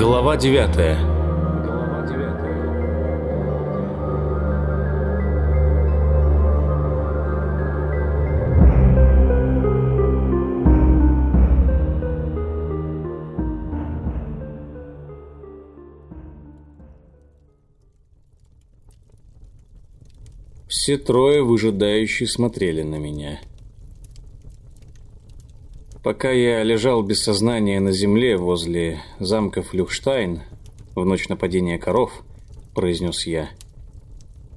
Глава девятая Все трое выжидающие смотрели на меня. Пока я лежал без сознания на земле возле замка Флюхштайн в ночь нападения коров, произнес я,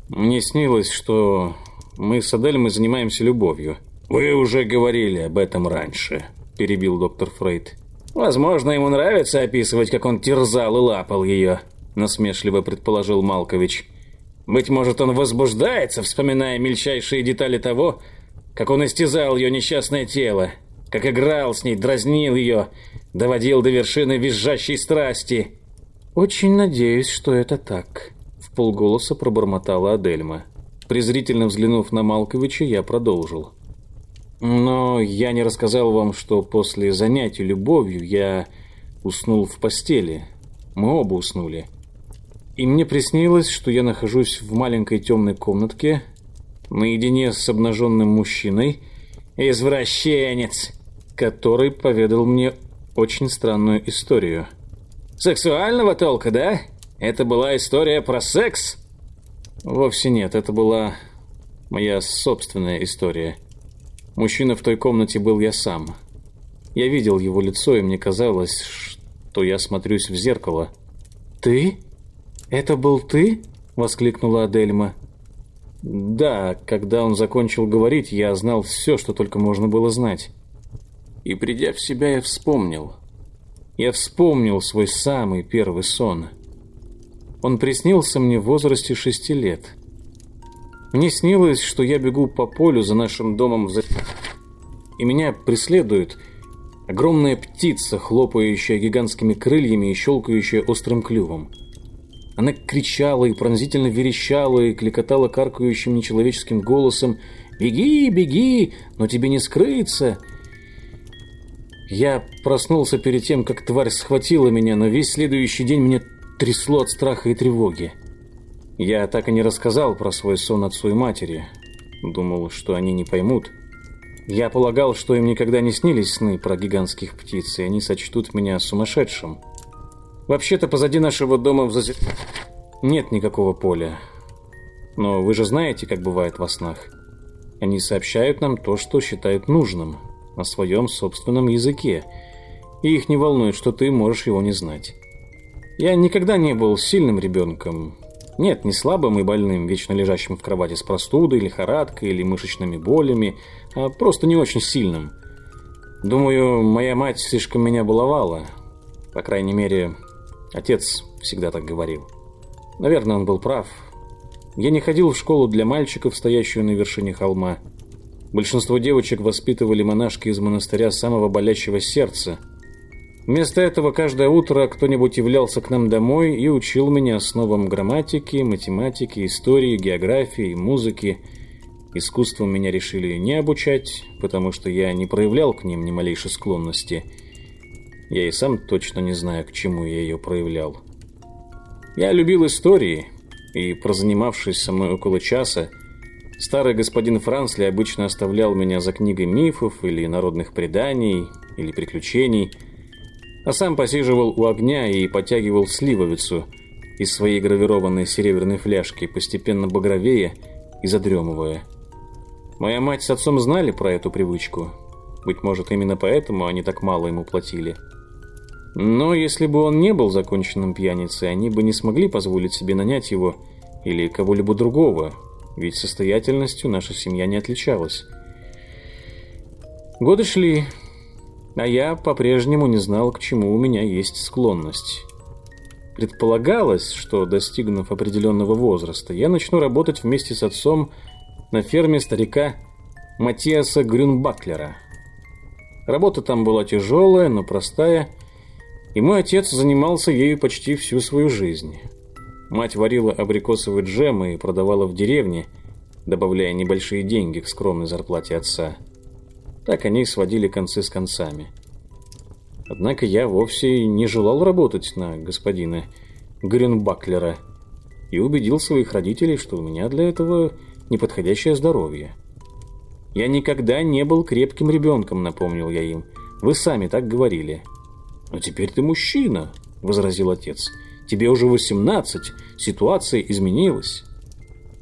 мне снилось, что мы с Адельмой занимаемся любовью. Вы уже говорили об этом раньше, перебил доктор Фрейд. Возможно, ему нравится описывать, как он терзал и лапал ее, насмешливо предположил Малкович. Быть может, он возбуждается, вспоминая мельчайшие детали того, как он истязал ее несчастное тело, как играл с ней, дразнил ее, доводил до вершины визжащей страсти. «Очень надеюсь, что это так», — в полголоса пробормотала Адельма. Презрительно взглянув на Малковича, я продолжил. «Но я не рассказал вам, что после занятий любовью я уснул в постели. Мы оба уснули. И мне приснилось, что я нахожусь в маленькой темной комнатке, наедине с обнаженным мужчиной. «Извращенец!» Который поведал мне очень странную историю. «Сексуального толка, да? Это была история про секс?» «Вовсе нет, это была моя собственная история. Мужчина в той комнате был я сам. Я видел его лицо, и мне казалось, что я смотрюсь в зеркало». «Ты? Это был ты?» — воскликнула Адельма. «Да, когда он закончил говорить, я знал все, что только можно было знать». И придя в себя, я вспомнил. Я вспомнил свой самый первый сон. Он приснился мне в возрасте шести лет. Мне снилось, что я бегу по полю за нашим домом, за... и меня преследует огромная птица, хлопающая гигантскими крыльями и щелкающая острым клювом. Она кричала и пронзительно верещала и кликотала каркающим нечеловеческим голосом «Беги, беги, но тебе не скрыться!» Я проснулся перед тем, как тварь схватила меня, но весь следующий день меня трясло от страха и тревоги. Я так и не рассказал про свой сон отцу и матери. Думал, что они не поймут. Я полагал, что им никогда не снились сны про гигантских птиц, и они сочтут меня сумасшедшим. Вообще-то позади нашего дома в зазе... нет никакого поля. Но вы же знаете, как бывает во снах. Они сообщают нам то, что считают нужным на своем собственном языке, и их не волнует, что ты можешь его не знать. Я никогда не был сильным ребенком. Нет, не слабым и больным, вечно лежащим в кровати с простудой, лихорадкой или мышечными болями, а просто не очень сильным. Думаю, моя мать слишком меня баловала. По крайней мере, отец всегда так говорил. Наверное, он был прав. Я не ходил в школу для мальчиков, стоящую на вершине холма. Большинство девочек воспитывали монашки из монастыря самого болящего сердца. Вместо этого каждое утро кто-нибудь являлся к нам домой и учил меня основам грамматики, математики, истории, географии, музыки. Искусством меня решили не обучать, потому что я не проявлял к ним ни малейшей склонности. Я и сам точно не знаю, к чему я ее проявлял. Я любил истории, и, прозанимавшись со мной около часа, Старый господин Франсли обычно оставлял меня за книгой мифов или народных преданий, или приключений, а сам посиживал у огня и потягивал сливовицу из своей гравированной серебряной фляжки, постепенно багровее и задремывая. Моя мать с отцом знали про эту привычку. Быть может, именно поэтому они так мало ему платили. Но если бы он не был законченным пьяницей, они бы не смогли позволить себе нанять его или кого-либо другого, ведь состоятельностью наша семья не отличалась. Годы шли, а я по-прежнему не знал, к чему у меня есть склонность. Предполагалось, что, достигнув определенного возраста, я начну работать вместе с отцом на ферме старика Матиаса Грюнбаклера. Работа там была тяжелая, но простая, и мой отец занимался ею почти всю свою жизнь. Мать варила абрикосовый джем и продавала в деревне, добавляя небольшие деньги к скромной зарплате отца. Так они сводили концы с концами. Однако я вовсе не желал работать на господина Грюнбаклера и убедил своих родителей, что у меня для этого неподходящее здоровье. «Я никогда не был крепким ребенком», — напомнил я им. «Вы сами так говорили». «Но теперь ты мужчина», — возразил отец. «Тебе уже восемнадцать, ситуация изменилась».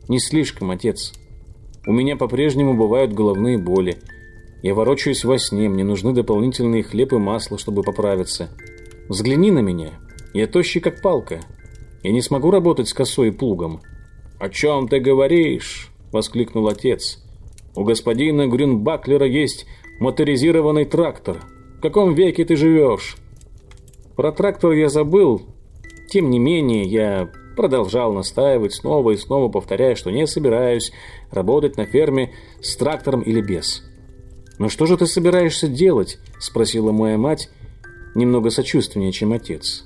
«Не слишком, отец. У меня по-прежнему бывают головные боли. Я ворочаюсь во сне, мне нужны дополнительные хлеб и масло, чтобы поправиться. Взгляни на меня. Я тощий, как палка. Я не смогу работать с косой и плугом». «О чем ты говоришь?» — воскликнул отец. У господина Грюнбаклера есть моторизированный трактор. В каком веке ты живешь? Про трактор я забыл. Тем не менее, я продолжал настаивать, снова и снова повторяя, что не собираюсь работать на ферме с трактором или без. «Но что же ты собираешься делать?» – спросила моя мать, немного сочувственнее, чем отец.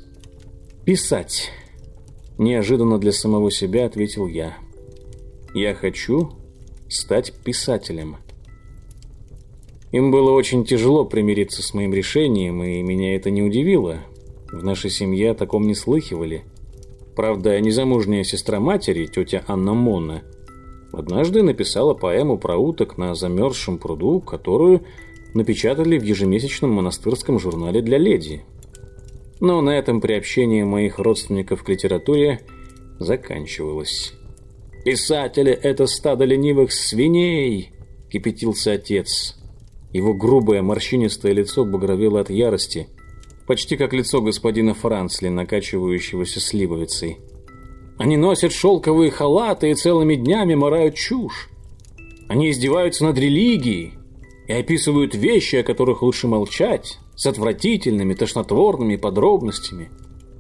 «Писать», – неожиданно для самого себя ответил я. «Я хочу стать писателем. Им было очень тяжело примириться с моим решением, и меня это не удивило. В нашей семье о таком не слыхивали. Правда, незамужняя сестра матери, тетя Анна Монна, однажды написала поэму про уток на замерзшем пруду, которую напечатали в ежемесячном монастырском журнале для леди. Но на этом приобщение моих родственников к литературе заканчивалось. «Писатели — это стадо ленивых свиней!» — кипятился отец. Его грубое морщинистое лицо багровело от ярости, почти как лицо господина Франсли, накачивающегося сливовицей. «Они носят шелковые халаты и целыми днями морают чушь. Они издеваются над религией и описывают вещи, о которых лучше молчать, с отвратительными, тошнотворными подробностями».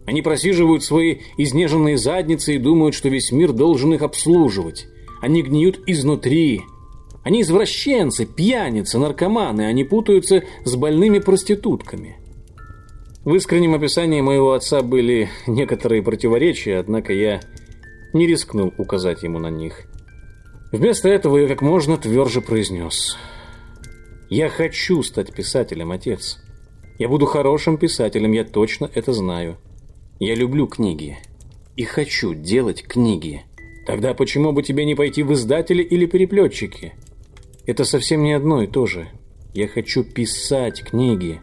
Они просиживают свои изнеженные задницы и думают, что весь мир должен их обслуживать. Они гниют изнутри. Они извращенцы, пьяницы, наркоманы. Они путаются с больными проститутками. В искреннем описании моего отца были некоторые противоречия, однако я не рискнул указать ему на них. Вместо этого я как можно тверже произнес. «Я хочу стать писателем, отец. Я буду хорошим писателем, я точно это знаю. Я люблю книги. И хочу делать книги. Тогда почему бы тебе не пойти в издатели или переплетчики? Это совсем не одно и то же. Я хочу писать книги.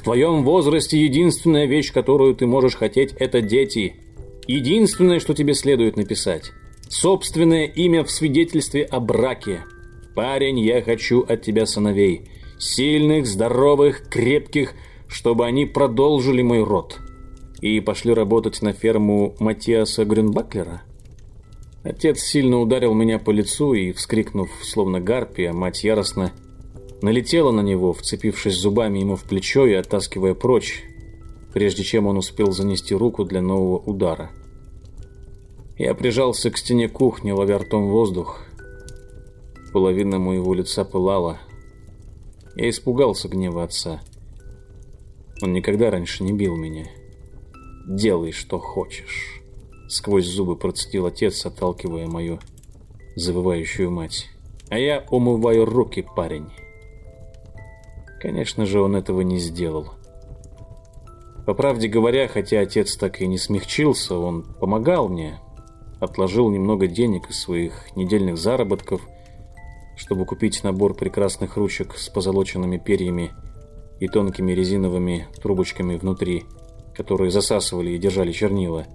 В твоем возрасте единственная вещь, которую ты можешь хотеть, это дети. Единственное, что тебе следует написать. Собственное имя в свидетельстве о браке. Парень, я хочу от тебя сыновей. Сильных, здоровых, крепких, чтобы они продолжили мой род и пошли работать на ферму Матиаса Грюнбаклера? Отец сильно ударил меня по лицу и, вскрикнув, словно гарпия, мать яростно налетела на него, вцепившись зубами ему в плечо и оттаскивая прочь, прежде чем он успел занести руку для нового удара. Я прижался к стене кухни, ловя ртом воздух. Половина моего лица пылала. Я испугался гнева отца. Он никогда раньше не бил меня. Делай, что хочешь. Сквозь зубы процедил отец, отталкивая мою завывающую мать. А я умываю руки, парень. Конечно же, он этого не сделал. По правде говоря, хотя отец так и не смягчился, он помогал мне, отложил немного денег из своих недельных заработков, чтобы купить набор прекрасных ручек с позолоченными перьями и тонкими резиновыми трубочками внутри – которые засасывали и держали чернила.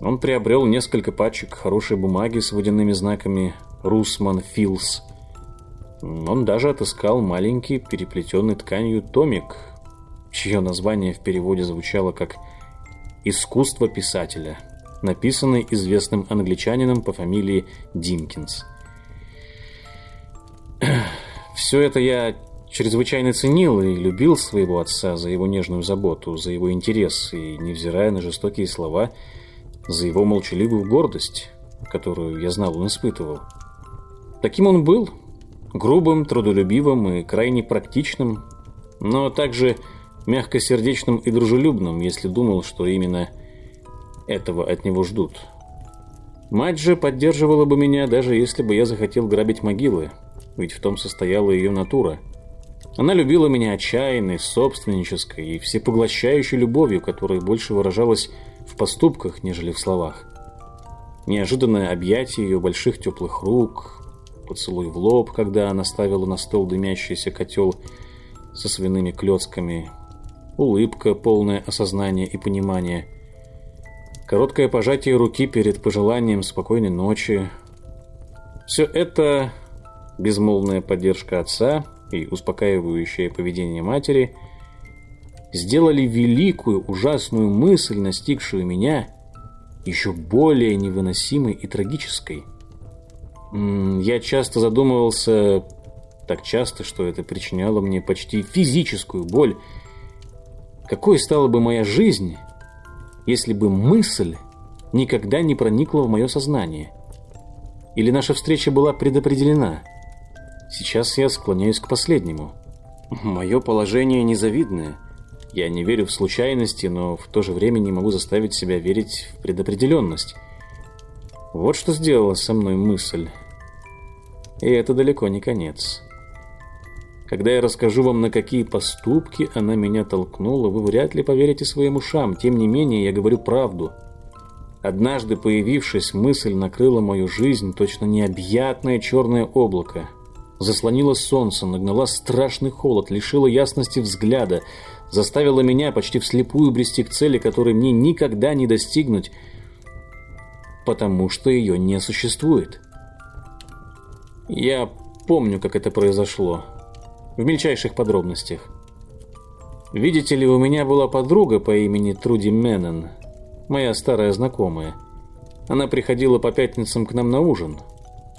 Он приобрел несколько пачек хорошей бумаги с водяными знаками «Русман Филс». Он даже отыскал маленький переплетенный тканью томик, чье название в переводе звучало как «Искусство писателя», написанный известным англичанином по фамилии Динкинс. Все это я чрезвычайно ценил и любил своего отца за его нежную заботу, за его интерес и, невзирая на жестокие слова, за его молчаливую гордость, которую, я знал, он испытывал. Таким он был, грубым, трудолюбивым и крайне практичным, но также мягкосердечным и дружелюбным, если думал, что именно этого от него ждут. Мать же поддерживала бы меня, даже если бы я захотел грабить могилы, ведь в том состояла ее натура – Она любила меня отчаянной, собственнической и всепоглощающей любовью, которая больше выражалась в поступках, нежели в словах. Неожиданное объятие ее больших теплых рук, поцелуй в лоб, когда она ставила на стол дымящийся котел со свиными клетками, улыбка, полное осознание и понимание, короткое пожатие руки перед пожеланием спокойной ночи. Все это, безмолвная поддержка отца и успокаивающее поведение матери, сделали великую, ужасную мысль, настигшую меня, еще более невыносимой и трагической. Я часто задумывался, так часто, что это причиняло мне почти физическую боль, какой стала бы моя жизнь, если бы мысль никогда не проникла в мое сознание? Или наша встреча была предопределена? Сейчас я склоняюсь к последнему. Мое положение незавидное. Я не верю в случайности, но в то же время не могу заставить себя верить в предопределенность. Вот что сделала со мной мысль. И это далеко не конец. Когда я расскажу вам, на какие поступки она меня толкнула, вы вряд ли поверите своим ушам. Тем не менее, я говорю правду. Однажды появившись, мысль накрыла мою жизнь, точно необъятное черное облако. Заслонила солнце, нагнала страшный холод, лишила ясности взгляда, заставила меня почти вслепую брести к цели, которой мне никогда не достигнуть, потому что ее не существует. Я помню, как это произошло в мельчайших подробностях. Видите ли, у меня была подруга по имени Труди Меннен, моя старая знакомая. Она приходила по пятницам к нам на ужин.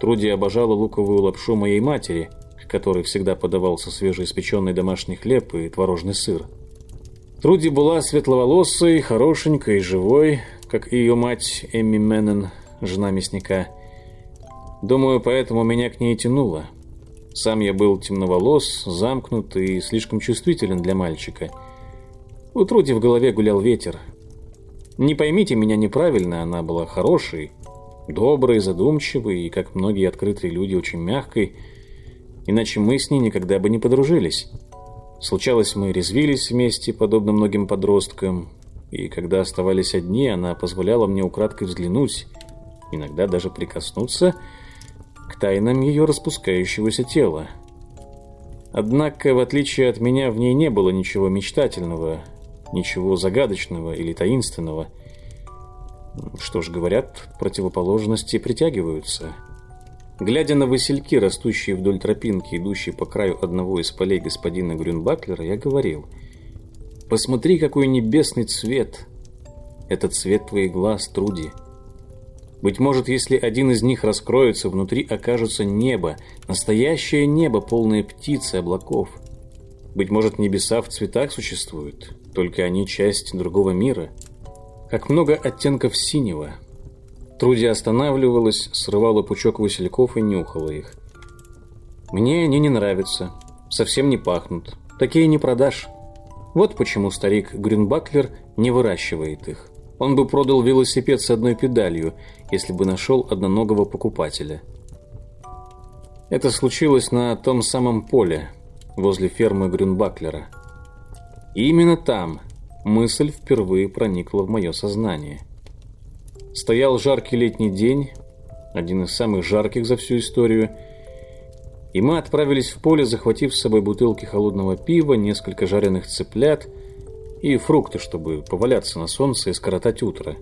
Труди обожала луковую лапшу моей матери, к которой всегда подавался свежеиспеченный домашний хлеб и творожный сыр. Труди была светловолосой, хорошенькой живой, как и ее мать Эмми Меннен, жена мясника. Думаю, поэтому меня к ней тянуло – сам я был темноволос, замкнут и слишком чувствителен для мальчика. У в голове гулял ветер. Не поймите меня неправильно, она была хорошей, доброй, задумчивой и, как многие открытые люди, очень мягкой, иначе мы с ней никогда бы не подружились. Случалось, мы резвились вместе, подобно многим подросткам, и когда оставались одни, она позволяла мне украдкой взглянуть, иногда даже прикоснуться – к тайнам ее распускающегося тела. Однако, в отличие от меня, в ней не было ничего мечтательного, ничего загадочного или таинственного. Что ж, говорят, противоположности притягиваются. Глядя на васильки, растущие вдоль тропинки, идущие по краю одного из полей господина Грюнбаклера, я говорил, «Посмотри, какой небесный цвет! Это цвет твоих глаз, Труди!» Быть может, если один из них раскроется, внутри окажется небо, настоящее небо, полное птиц и облаков. Быть может, небеса в цветах существуют, только они часть другого мира. Как много оттенков синего. Труди останавливалась, срывала пучок васильков и нюхала их. Мне они не нравятся, совсем не пахнут. Такие не продашь. Вот почему старик Грюнбаклер не выращивает их. Он бы продал велосипед с одной педалью, если бы нашел одноногого покупателя. Это случилось на том самом поле, возле фермы Грюнбаклера. И именно там мысль впервые проникла в мое сознание. Стоял жаркий летний день, один из самых жарких за всю историю, и мы отправились в поле, захватив с собой бутылки холодного пива, несколько жареных цыплят – и фрукты, чтобы поваляться на солнце и скоротать утро.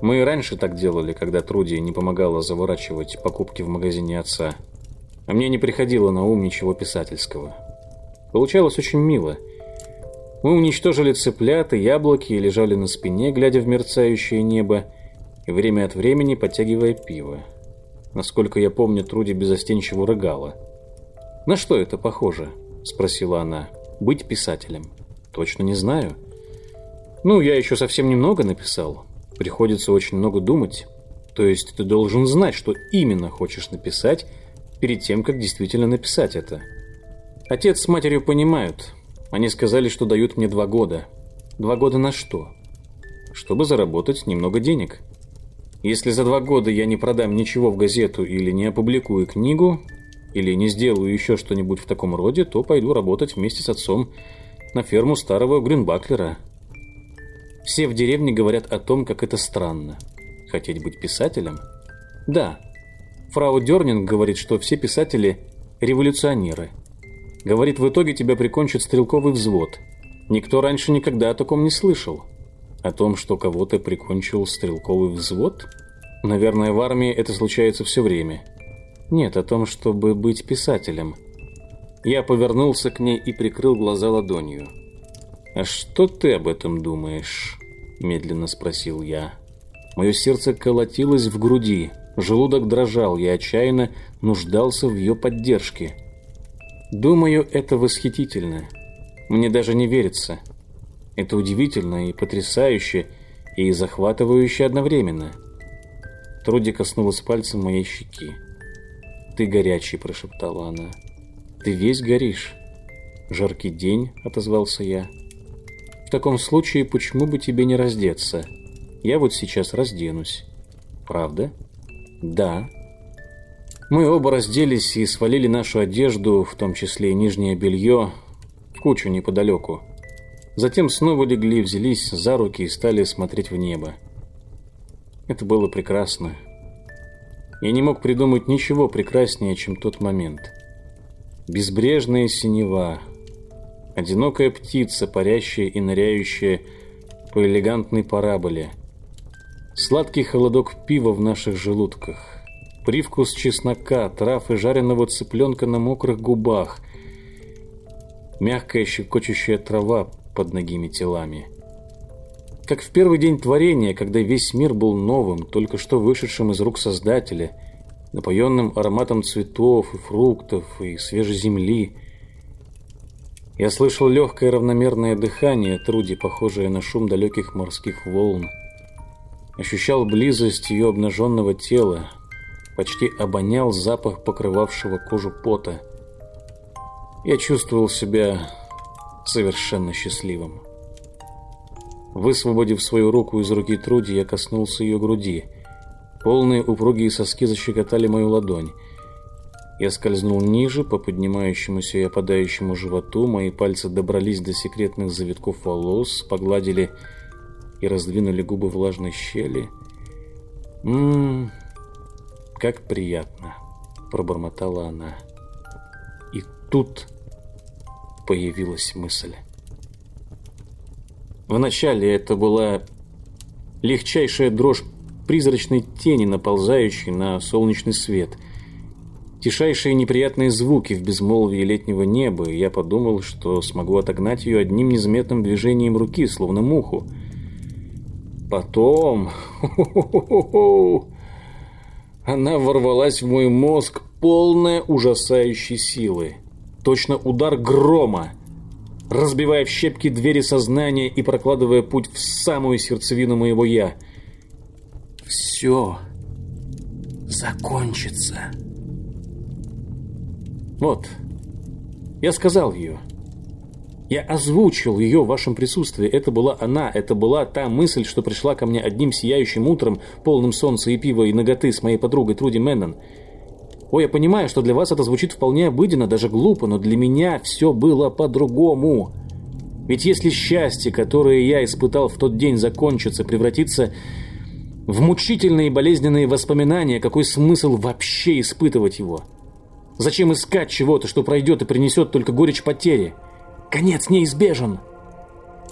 Мы и раньше так делали, когда Труди не помогала заворачивать покупки в магазине отца. А мне не приходило на ум ничего писательского. Получалось очень мило. Мы уничтожили цыплят и яблоки и лежали на спине, глядя в мерцающее небо, и время от времени подтягивая пиво. Насколько я помню, Труди безостенчиво рыгала. «На что это похоже?» – спросила она. «Быть писателем». Точно не знаю. Ну, я еще совсем немного написал. Приходится очень много думать. То есть ты должен знать, что именно хочешь написать, перед тем, как действительно написать это. Отец с матерью понимают. Они сказали, что дают мне два года. Два года на что? Чтобы заработать немного денег. Если за два года я не продам ничего в газету или не опубликую книгу, или не сделаю еще что-нибудь в таком роде, то пойду работать вместе с отцом на ферму старого Грюнбаклера. Все в деревне говорят о том, как это странно. Хотеть быть писателем? Да. Фрау Дернинг говорит, что все писатели – революционеры. Говорит, в итоге тебя прикончит стрелковый взвод. Никто раньше никогда о таком не слышал. О том, что кого-то прикончил стрелковый взвод? Наверное, в армии это случается все время. Нет, о том, чтобы быть писателем. Я повернулся к ней и прикрыл глаза ладонью. «А что ты об этом думаешь?» – медленно спросил я. Мое сердце колотилось в груди, желудок дрожал, я отчаянно нуждался в ее поддержке. Думаю, это восхитительно. Мне даже не верится. Это удивительно и потрясающе, и захватывающе одновременно. Труди коснулась пальцем моей щеки. «Ты горячий», – прошептала она. «Ты весь горишь». «Жаркий день», – отозвался я. «В таком случае, почему бы тебе не раздеться?» Я вот сейчас разденусь. Правда? Да. Мы оба разделись и свалили нашу одежду, в том числе и нижнее белье, в кучу неподалеку. Затем снова легли, взялись за руки и стали смотреть в небо. Это было прекрасно. Я не мог придумать ничего прекраснее, чем тот момент. Безбрежная синева, одинокая птица, парящая и ныряющая по элегантной параболе, Сладкий холодок пива в наших желудках. Привкус чеснока, трав и жареного цыпленка на мокрых губах. Мягкая щекочущая трава под ногими телами. Как в первый день творения, когда весь мир был новым, только что вышедшим из рук Создателя, напоенным ароматом цветов и фруктов и свежей земли. Я слышал легкое равномерное дыхание Труди, похожее на шум далеких морских волн ощущал близость ее обнаженного тела, почти обонял запах покрывавшего кожу пота. Я чувствовал себя совершенно счастливым. Высвободив свою руку из руки Труди, я коснулся ее груди. Полные упругие соски защекотали мою ладонь. Я скользнул ниже по поднимающемуся и опадающему животу, мои пальцы добрались до секретных завитков волос, погладили и раздвинули губы влажной щели. «Ммм, как приятно!» – пробормотала она. И тут появилась мысль. Вначале это была легчайшая дрожь призрачной тени, наползающей на солнечный свет. Тишайшие неприятные звуки в безмолвии летнего неба, и я подумал, что смогу отогнать ее одним незаметным движением руки, словно муху. Потом... Она ворвалась в мой мозг полная ужасающей силы. Точно удар грома, разбивая в щепки двери сознания и прокладывая путь в самую сердцевину моего «я». «Все закончится». Вот, я сказал ее. Я озвучил ее в вашем присутствии. Это была она, это была та мысль, что пришла ко мне одним сияющим утром, полным солнца и пива и ноготы с моей подругой Труди Мэннон. Ой, я понимаю, что для вас это звучит вполне обыденно, даже глупо, но для меня все было по-другому. Ведь если счастье, которое я испытал в тот день, закончится, превратится в мучительные и болезненные воспоминания, какой смысл вообще испытывать его? Зачем искать чего-то, что пройдет и принесет только горечь потери? — Конец неизбежен.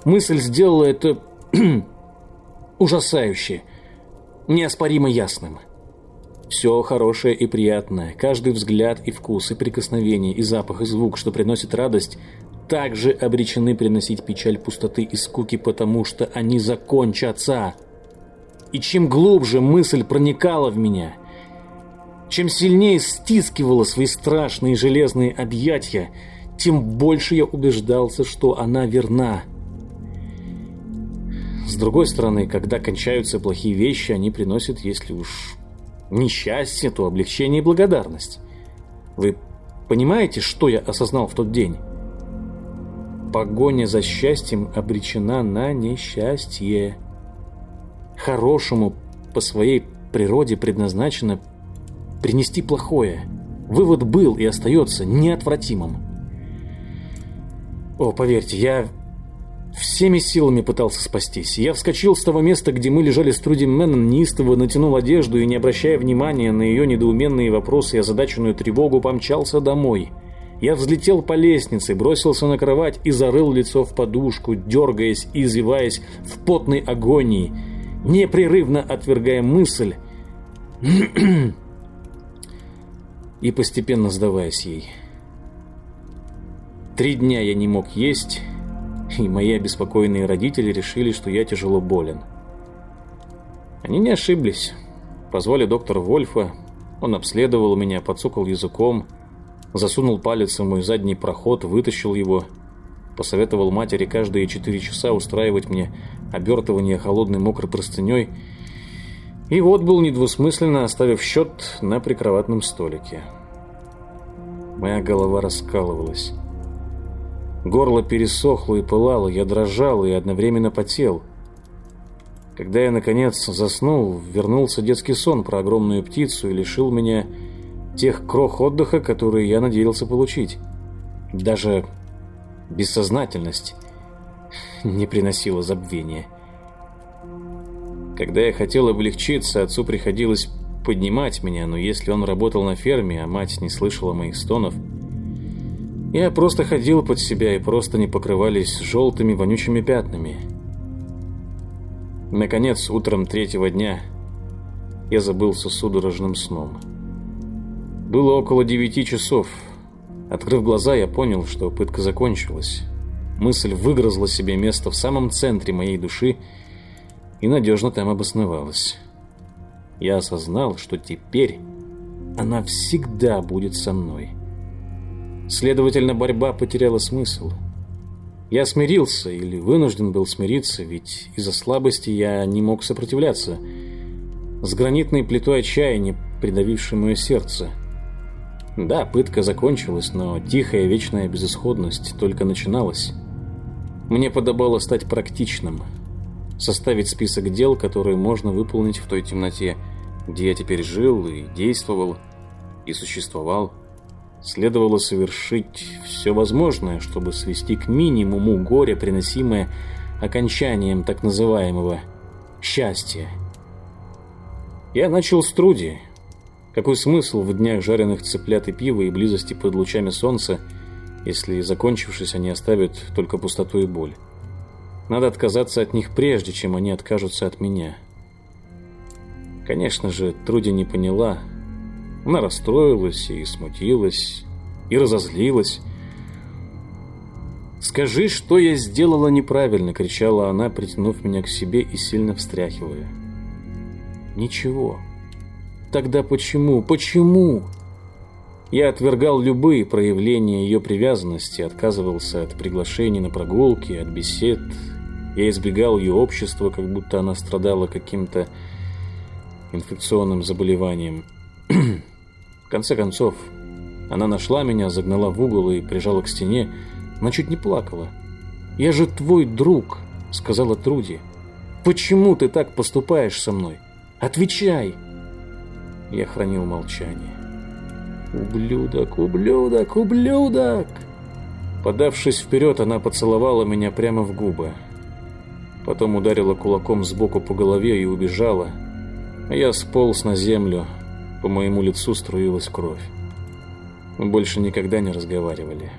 Мысль сделала это ужасающе, неоспоримо ясным. Все хорошее и приятное, каждый взгляд и вкус, и прикосновение, и запах, и звук, что приносит радость, также обречены приносить печаль пустоты и скуки, потому что они закончатся. И чем глубже мысль проникала в меня, чем сильнее стискивала свои страшные железные объятия, тем больше я убеждался, что она верна. С другой стороны, когда кончаются плохие вещи, они приносят, если уж несчастье, то облегчение и благодарность. Вы понимаете, что я осознал в тот день? Погоня за счастьем обречена на несчастье. Хорошему по своей природе предназначено принести плохое – Вывод был и остается неотвратимым. О, поверьте, я всеми силами пытался спастись. Я вскочил с того места, где мы лежали с Труди Мэннон, неистово натянул одежду и, не обращая внимания на ее недоуменные вопросы и озадаченную тревогу, помчался домой. Я взлетел по лестнице, бросился на кровать и зарыл лицо в подушку, дергаясь и извиваясь в потной агонии, непрерывно отвергая мысль и постепенно сдаваясь ей. Три дня я не мог есть, и мои обеспокоенные родители решили, что я тяжело болен. Они не ошиблись. Позвали доктора Вольфа, он обследовал меня, подсокал языком, засунул палец в мой задний проход, вытащил его, посоветовал матери каждые четыре часа устраивать мне обертывание холодной мокрой простыней, и вот был недвусмысленно оставив счет на прикроватном столике. Моя голова раскалывалась. Горло пересохло и пылало, я дрожал и одновременно потел. Когда я, наконец, заснул, вернулся детский сон про огромную птицу и лишил меня тех крох отдыха, которые я надеялся получить. Даже бессознательность не приносила забвения. Когда я хотел облегчиться, отцу приходилось поднимать меня, но если он работал на ферме, а мать не слышала моих стонов, я просто ходил под себя, и просто не покрывались желтыми вонючими пятнами. Наконец, утром третьего дня я забылся судорожным сном. Было около девяти часов. Открыв глаза, я понял, что пытка закончилась. Мысль выгрызла себе место в самом центре моей души и надежно там обосновалась. Я осознал, что теперь она всегда будет со мной. Следовательно, борьба потеряла смысл. Я смирился или вынужден был смириться, ведь из-за слабости я не мог сопротивляться. С гранитной плитой отчаяния, придавившей мое сердце. Да, пытка закончилась, но тихая вечная безысходность только начиналась. Мне подобало стать практичным, составить список дел, которые можно выполнить в той темноте, где я теперь жил и действовал, и существовал. Следовало совершить все возможное, чтобы свести к минимуму горе, приносимое окончанием так называемого счастья. Я начал с труди. Какой смысл в днях жареных цыплят и пива и близости под лучами солнца, если, закончившись, они оставят только пустоту и боль? Надо отказаться от них прежде, чем они откажутся от меня. Конечно же, Труди не поняла, она расстроилась и смутилась, и разозлилась. «Скажи, что я сделала неправильно!» — кричала она, притянув меня к себе и сильно встряхивая. «Ничего. Тогда почему? Почему?» Я отвергал любые проявления ее привязанности, отказывался от приглашений на прогулки, от бесед. Я избегал ее общества, как будто она страдала каким-то инфекционным заболеванием. В конце концов, она нашла меня, загнала в угол и прижала к стене, но чуть не плакала. «Я же твой друг», — сказала Труди. «Почему ты так поступаешь со мной? Отвечай!» Я хранил молчание. «Ублюдок, ублюдок, ублюдок!» Подавшись вперед, она поцеловала меня прямо в губы. Потом ударила кулаком сбоку по голове и убежала. Я сполз на землю, по моему лицу струилась кровь. Мы больше никогда не разговаривали.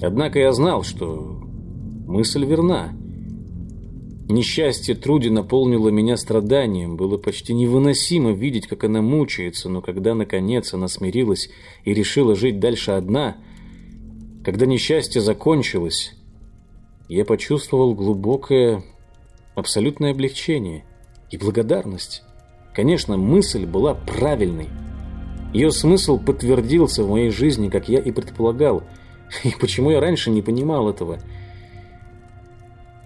Однако я знал, что мысль верна. Несчастье Труди наполнило меня страданием. Было почти невыносимо видеть, как она мучается, но когда, наконец, она смирилась и решила жить дальше одна, когда несчастье закончилось, я почувствовал глубокое, абсолютное облегчение и благодарность. Конечно, мысль была правильной. Ее смысл подтвердился в моей жизни, как я и предполагал. И почему я раньше не понимал этого?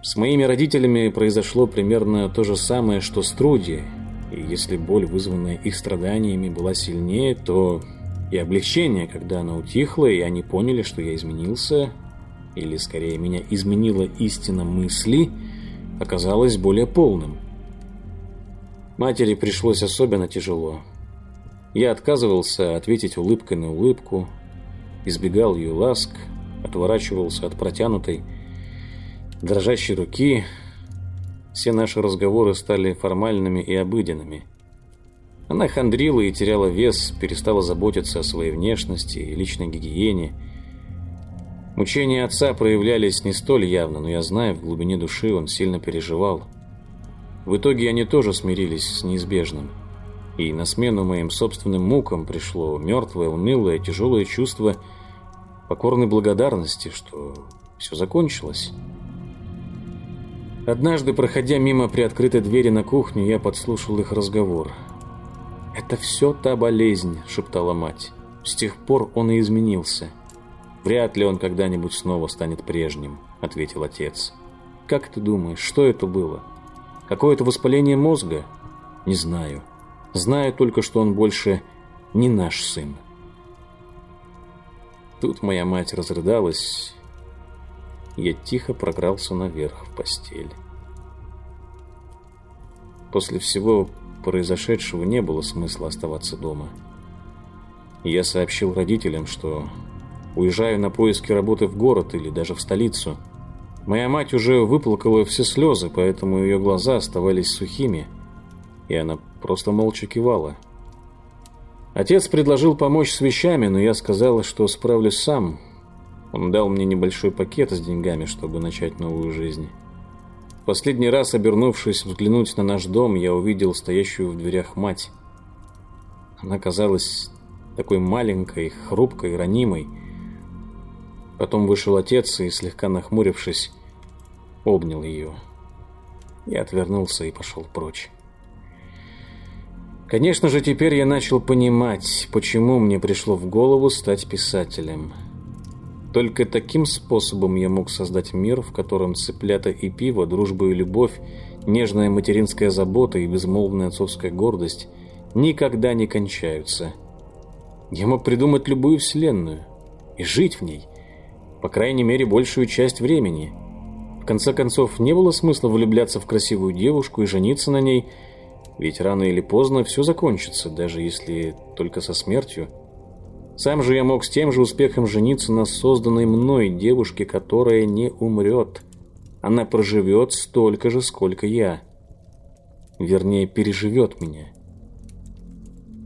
С моими родителями произошло примерно то же самое, что с Труди. И если боль, вызванная их страданиями, была сильнее, то и облегчение, когда она утихла, и они поняли, что я изменился, или скорее меня изменила истина мысли, оказалось более полным. Матери пришлось особенно тяжело. Я отказывался ответить улыбкой на улыбку, избегал ее ласк, отворачивался от протянутой, дрожащей руки. Все наши разговоры стали формальными и обыденными. Она хандрила и теряла вес, перестала заботиться о своей внешности и личной гигиене. Мучения отца проявлялись не столь явно, но я знаю, в глубине души он сильно переживал. В итоге они тоже смирились с неизбежным. И на смену моим собственным мукам пришло мертвое, унылое, тяжелое чувство покорной благодарности, что все закончилось. Однажды, проходя мимо приоткрытой двери на кухню, я подслушал их разговор. «Это все та болезнь», — шептала мать. «С тех пор он и изменился». «Вряд ли он когда-нибудь снова станет прежним», — ответил отец. «Как ты думаешь, что это было? Какое-то воспаление мозга? Не знаю. Знаю только, что он больше не наш сын». Тут моя мать разрыдалась, я тихо прокрался наверх в постель. После всего произошедшего не было смысла оставаться дома. Я сообщил родителям, что уезжаю на поиски работы в город или даже в столицу. Моя мать уже выплакала все слезы, поэтому ее глаза оставались сухими, и она просто молча кивала. Отец предложил помочь с вещами, но я сказала, что справлюсь сам, он дал мне небольшой пакет с деньгами, чтобы начать новую жизнь. Последний раз, обернувшись взглянуть на наш дом, я увидел стоящую в дверях мать. Она казалась такой маленькой, хрупкой, ранимой. Потом вышел отец и, слегка нахмурившись, обнял ее. Я отвернулся и пошел прочь. Конечно же, теперь я начал понимать, почему мне пришло в голову стать писателем – только таким способом я мог создать мир, в котором цыплята и пиво, дружба и любовь, нежная материнская забота и безмолвная отцовская гордость никогда не кончаются. Я мог придумать любую вселенную и жить в ней, по крайней мере, большую часть времени. В конце концов, не было смысла влюбляться в красивую девушку и жениться на ней, ведь рано или поздно все закончится, даже если только со смертью – сам же я мог с тем же успехом жениться на созданной мной девушке, которая не умрет. Она проживет столько же, сколько я. Вернее, переживет меня.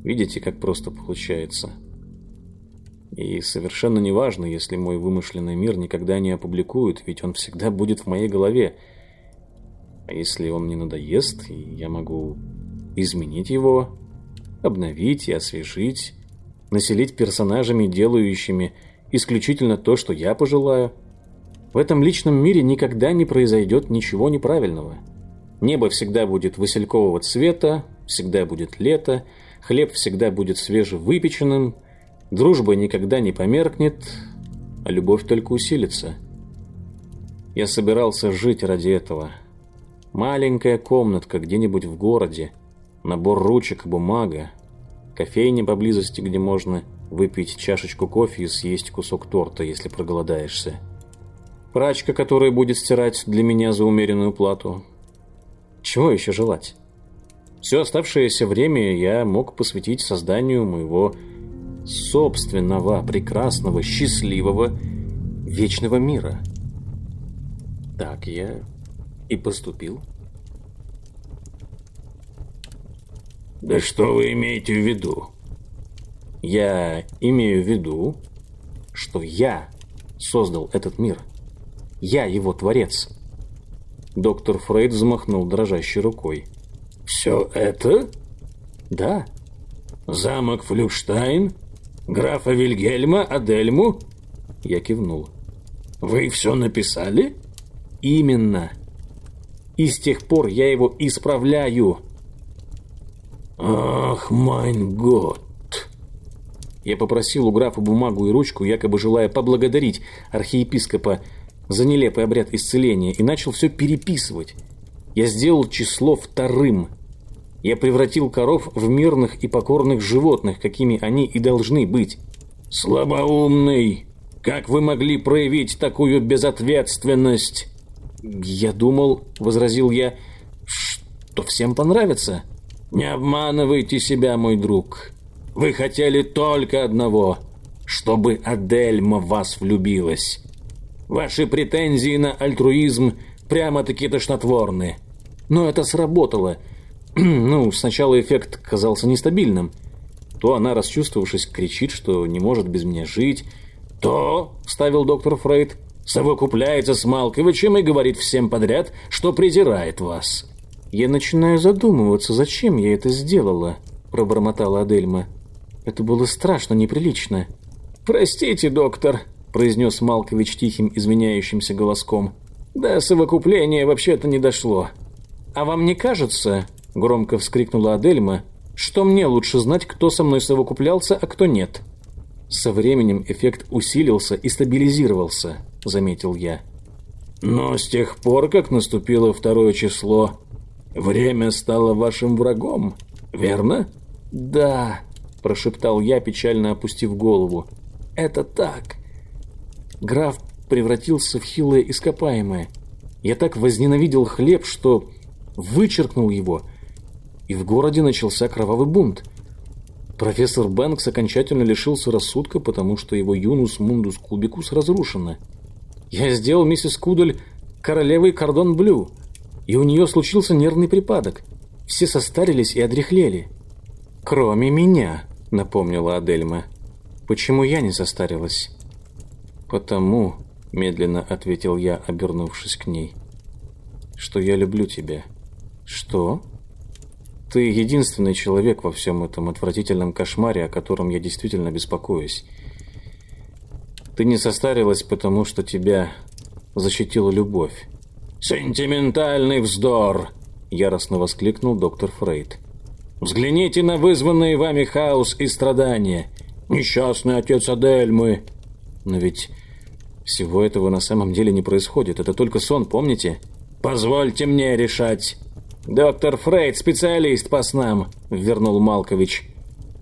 Видите, как просто получается? И совершенно неважно, если мой вымышленный мир никогда не опубликуют, ведь он всегда будет в моей голове. А если он не надоест, я могу изменить его, обновить и освежить, населить персонажами, делающими исключительно то, что я пожелаю. В этом личном мире никогда не произойдет ничего неправильного. Небо всегда будет василькового цвета, всегда будет лето, хлеб всегда будет свежевыпеченным, дружба никогда не померкнет, а любовь только усилится. Я собирался жить ради этого. Маленькая комнатка где-нибудь в городе, набор ручек и бумага, кофейня поблизости, где можно выпить чашечку кофе и съесть кусок торта, если проголодаешься. Прачка, которая будет стирать для меня за умеренную плату. Чего еще желать? Все оставшееся время я мог посвятить созданию моего собственного, прекрасного, счастливого, вечного мира. Так я и поступил. Да что вы имеете в виду? Я имею в виду, что я создал этот мир. Я его творец. Доктор Фрейд взмахнул дрожащей рукой. Все это? Да. Замок Флюштайн? Графа Вильгельма, Адельму? Я кивнул. Вы все написали? Именно. И с тех пор я его исправляю. «Ах, майн год!» Я попросил у графа бумагу и ручку, якобы желая поблагодарить архиепископа за нелепый обряд исцеления, и начал все переписывать. Я сделал число вторым. Я превратил коров в мирных и покорных животных, какими они и должны быть. «Слабоумный! Как вы могли проявить такую безответственность?» «Я думал, — возразил я, — что всем понравится». Не обманывайте себя, мой друг. Вы хотели только одного, чтобы Адельма в вас влюбилась. Ваши претензии на альтруизм прямо-таки тошнотворны. Но это сработало. ну, сначала эффект казался нестабильным. То она, расчувствовавшись, кричит, что не может без меня жить, то, вставил доктор Фрейд, совокупляется с Малковичем и говорит всем подряд, что презирает вас. Я начинаю задумываться, зачем я это сделала, пробормотала Адельма. Это было страшно неприлично. Простите, доктор, произнес Малкович тихим, извиняющимся голоском. До совокупления вообще-то не дошло. А вам не кажется, громко вскрикнула Адельма, что мне лучше знать, кто со мной совокуплялся, а кто нет? Со временем эффект усилился и стабилизировался, заметил я. Но с тех пор, как наступило второе число, время стало вашим врагом, верно? Да, прошептал я, печально опустив голову. Это так. Граф превратился в хилое ископаемое. Я так возненавидел хлеб, что вычеркнул его, и в городе начался кровавый бунт. Профессор Бэнкс окончательно лишился рассудка, потому что его юнус мундус кубикус разрушена. Я сделал миссис Кудель королевой кордон блю, и у нее случился нервный припадок. Все состарились и одряхлели. «Кроме меня», — напомнила Адельма. «Почему я не состарилась?» «Потому», — медленно ответил я, обернувшись к ней, — «что я люблю тебя». «Что?» Ты единственный человек во всем этом отвратительном кошмаре, о котором я действительно беспокоюсь. Ты не состарилась, потому что тебя защитила любовь. «Сентиментальный вздор!» — яростно воскликнул доктор Фрейд. «Взгляните на вызванные вами хаос и страдания. Несчастный отец Адельмы!» «Но ведь всего этого на самом деле не происходит. Это только сон, помните?» «Позвольте мне решать!» «Доктор Фрейд, специалист по снам», — вернул Малкович.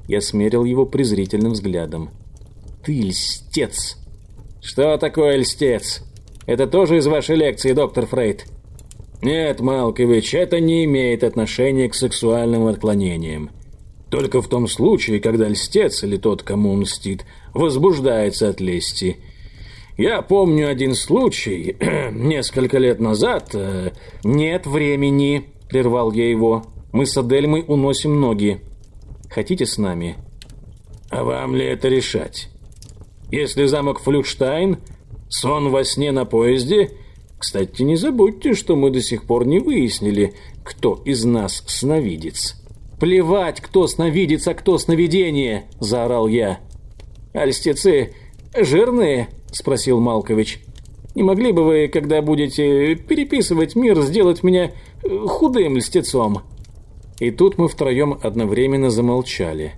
Я смерил его презрительным взглядом. «Ты льстец!» «Что такое льстец? Это тоже из вашей лекции, доктор Фрейд?» «Нет, Малкович, это не имеет отношения к сексуальным отклонениям. Только в том случае, когда льстец или тот, кому он мстит, возбуждается от лести. Я помню один случай несколько лет назад. Э, «Нет времени», — прервал я его. «Мы с Адельмой уносим ноги. Хотите с нами?» «А вам ли это решать? Если замок Флюштайн, сон во сне на поезде...» Кстати, не забудьте, что мы до сих пор не выяснили, кто из нас сновидец. «Плевать, кто сновидец, а кто сновидение!» – заорал я. «Альстецы жирные?» – спросил Малкович. «Не могли бы вы, когда будете переписывать мир, сделать меня худым льстецом. И тут мы втроем одновременно замолчали.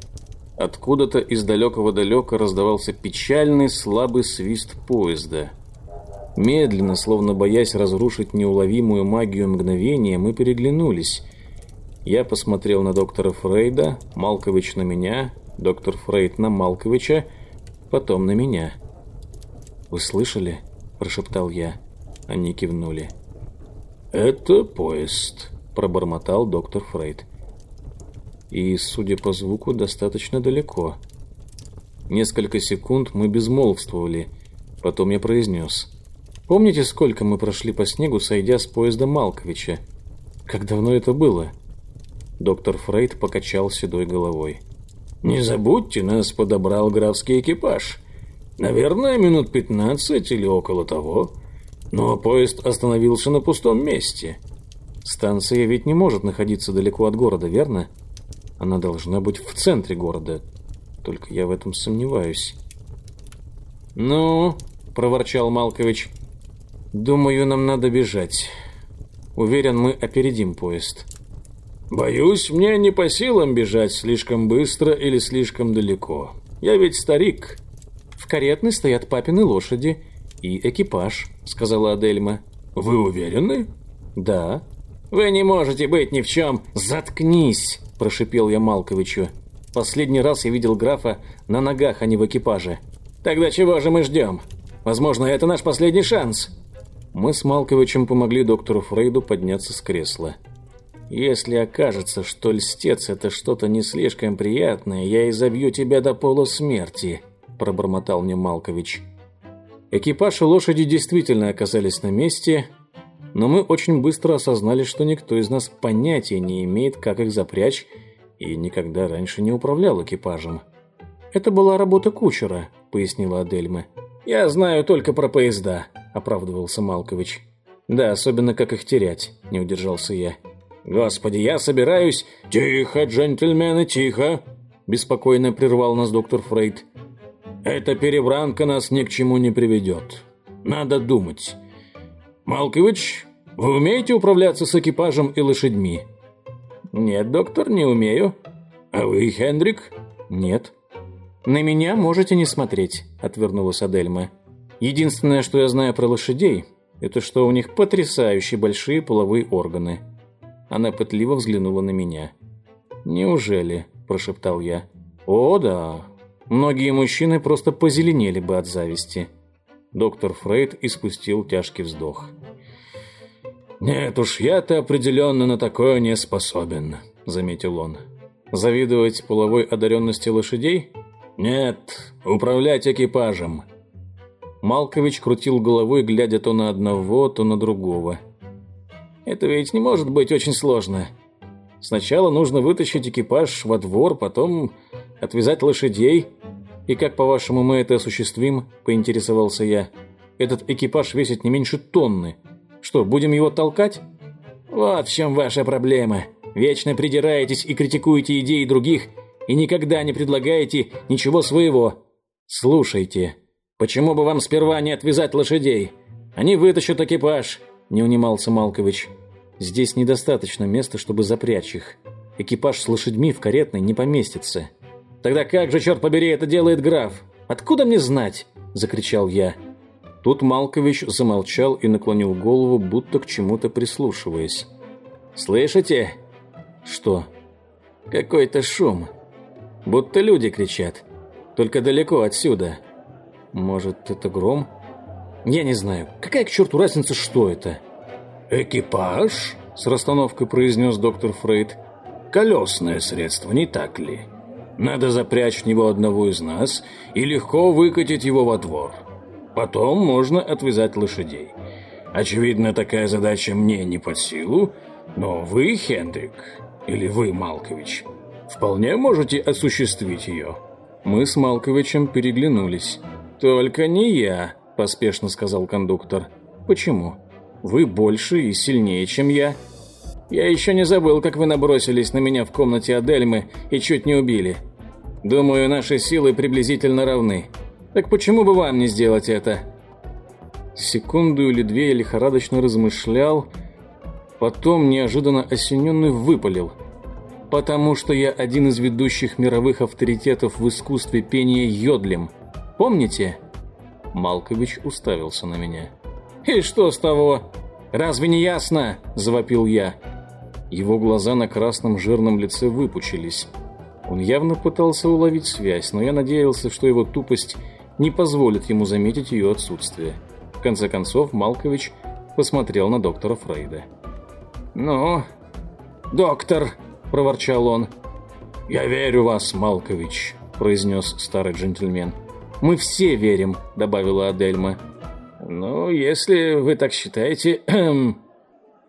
Откуда-то из далекого-далека раздавался печальный слабый свист поезда. Медленно, словно боясь разрушить неуловимую магию мгновения, мы переглянулись. Я посмотрел на доктора Фрейда, Малкович на меня, доктор Фрейд на Малковича, потом на меня. «Вы слышали?» – прошептал я. Они кивнули. «Это поезд», — пробормотал доктор Фрейд. И, судя по звуку, достаточно далеко. Несколько секунд мы безмолвствовали. Потом я произнес. «Помните, сколько мы прошли по снегу, сойдя с поезда Малковича? Как давно это было?» Доктор Фрейд покачал седой головой. «Не забудьте, нас подобрал графский экипаж. Наверное, минут пятнадцать или около того. Но поезд остановился на пустом месте. Станция ведь не может находиться далеко от города, верно? Она должна быть в центре города. Только я в этом сомневаюсь. «Ну?» – проворчал Малкович. «Думаю, нам надо бежать. Уверен, мы опередим поезд». «Боюсь, мне не по силам бежать слишком быстро или слишком далеко. Я ведь старик». В каретной стоят папины лошади и экипаж», — сказала Адельма. «Вы уверены?» «Да». «Вы не можете быть ни в чем...» «Заткнись!» – прошипел я Малковичу. «Последний раз я видел графа на ногах, а не в экипаже». «Тогда чего же мы ждем? Возможно, это наш последний шанс». Мы с Малковичем помогли доктору Фрейду подняться с кресла. Если окажется, что льстец — это что-то не слишком приятное, я изобью тебя до полусмерти», — пробормотал мне Малкович. Экипаж и лошади действительно оказались на месте, но мы очень быстро осознали, что никто из нас понятия не имеет, как их запрячь, и никогда раньше не управлял экипажем. «Это была работа кучера», — пояснила Адельма. «Я знаю только про поезда», — оправдывался Малкович. «Да, особенно как их терять», — не удержался я. «Господи, я собираюсь...» «Тихо, джентльмены, тихо!» Беспокойно прервал нас доктор Фрейд. «Эта перебранка нас ни к чему не приведет. Надо думать. Малкович, вы умеете управляться с экипажем и лошадьми?» «Нет, доктор, не умею». «А вы, Хендрик?» «Нет». «На меня можете не смотреть», — отвернулась Адельма. «Единственное, что я знаю про лошадей, это что у них потрясающе большие половые органы. Она пытливо взглянула на меня. «Неужели?» – прошептал я. «О, да. Многие мужчины просто позеленели бы от зависти». Доктор Фрейд испустил тяжкий вздох. «Нет уж, я-то определенно на такое не способен», — заметил он. «Завидовать половой одаренности лошадей?» «Нет, управлять экипажем». Малкович крутил головой, глядя то на одного, то на другого. Это ведь не может быть очень сложно. Сначала нужно вытащить экипаж во двор, потом отвязать лошадей. И как, по-вашему, мы это осуществим?» – поинтересовался я. «Этот экипаж весит не меньше тонны. Что, будем его толкать?» «Вот в чем ваша проблема. Вечно придираетесь и критикуете идеи других, и никогда не предлагаете ничего своего. Слушайте, почему бы вам сперва не отвязать лошадей? Они вытащат экипаж, не унимался Малкович. «Здесь недостаточно места, чтобы запрячь их. Экипаж с лошадьми в каретной не поместится». «Тогда как же, черт побери, это делает граф? Откуда мне знать?» – закричал я. Тут Малкович замолчал и наклонил голову, будто к чему-то прислушиваясь. «Слышите?» «Что?» «Какой-то шум. Будто люди кричат. Только далеко отсюда. Может, это гром?» «Я не знаю. Какая к черту разница, что это?» «Экипаж?» — с расстановкой произнес доктор Фрейд. «Колесное средство, не так ли? Надо запрячь в него одного из нас и легко выкатить его во двор. Потом можно отвязать лошадей. Очевидно, такая задача мне не под силу, но вы, Хендрик, или вы, Малкович, вполне можете осуществить ее». Мы с Малковичем переглянулись. «Только не я», поспешно сказал кондуктор. Почему? Вы больше и сильнее, чем я. Я еще не забыл, как вы набросились на меня в комнате Адельмы и чуть не убили. Думаю, наши силы приблизительно равны. Так почему бы вам не сделать это? Секунду или две я лихорадочно размышлял, потом неожиданно осененный выпалил. Потому что я один из ведущих мировых авторитетов в искусстве пения йодлем. Помните? Малкович уставился на меня. «И что с того? Разве не ясно?» – завопил я. Его глаза на красном жирном лице выпучились. Он явно пытался уловить связь, но я надеялся, что его тупость не позволит ему заметить ее отсутствие. В конце концов, Малкович посмотрел на доктора Фрейда. «Ну, доктор!» – проворчал он. «Я верю вас, Малкович», – произнес старый джентльмен. Мы все верим», — добавила Адельма. «Ну, если вы так считаете,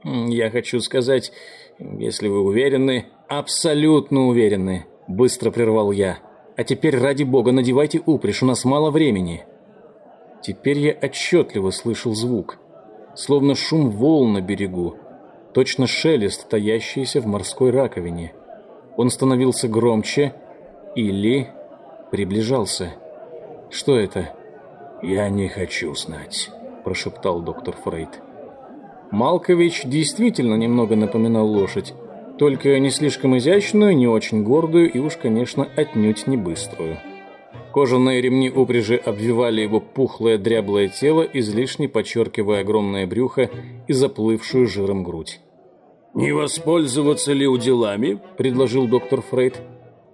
я хочу сказать, если вы уверены, абсолютно уверены», — быстро прервал я. «А теперь, ради бога, надевайте упряжь, у нас мало времени». Теперь я отчетливо слышал звук, словно шум волн на берегу, точно шелест, таящийся в морской раковине. Он становился громче или приближался. Что это? Я не хочу знать, прошептал доктор Фрейд. Малкович действительно немного напоминал лошадь, только не слишком изящную, не очень гордую и уж, конечно, отнюдь не быструю. Кожаные ремни упряжи обвивали его пухлое дряблое тело, излишне подчеркивая огромное брюхо и заплывшую жиром грудь. «Не воспользоваться ли уделами?» – предложил доктор Фрейд.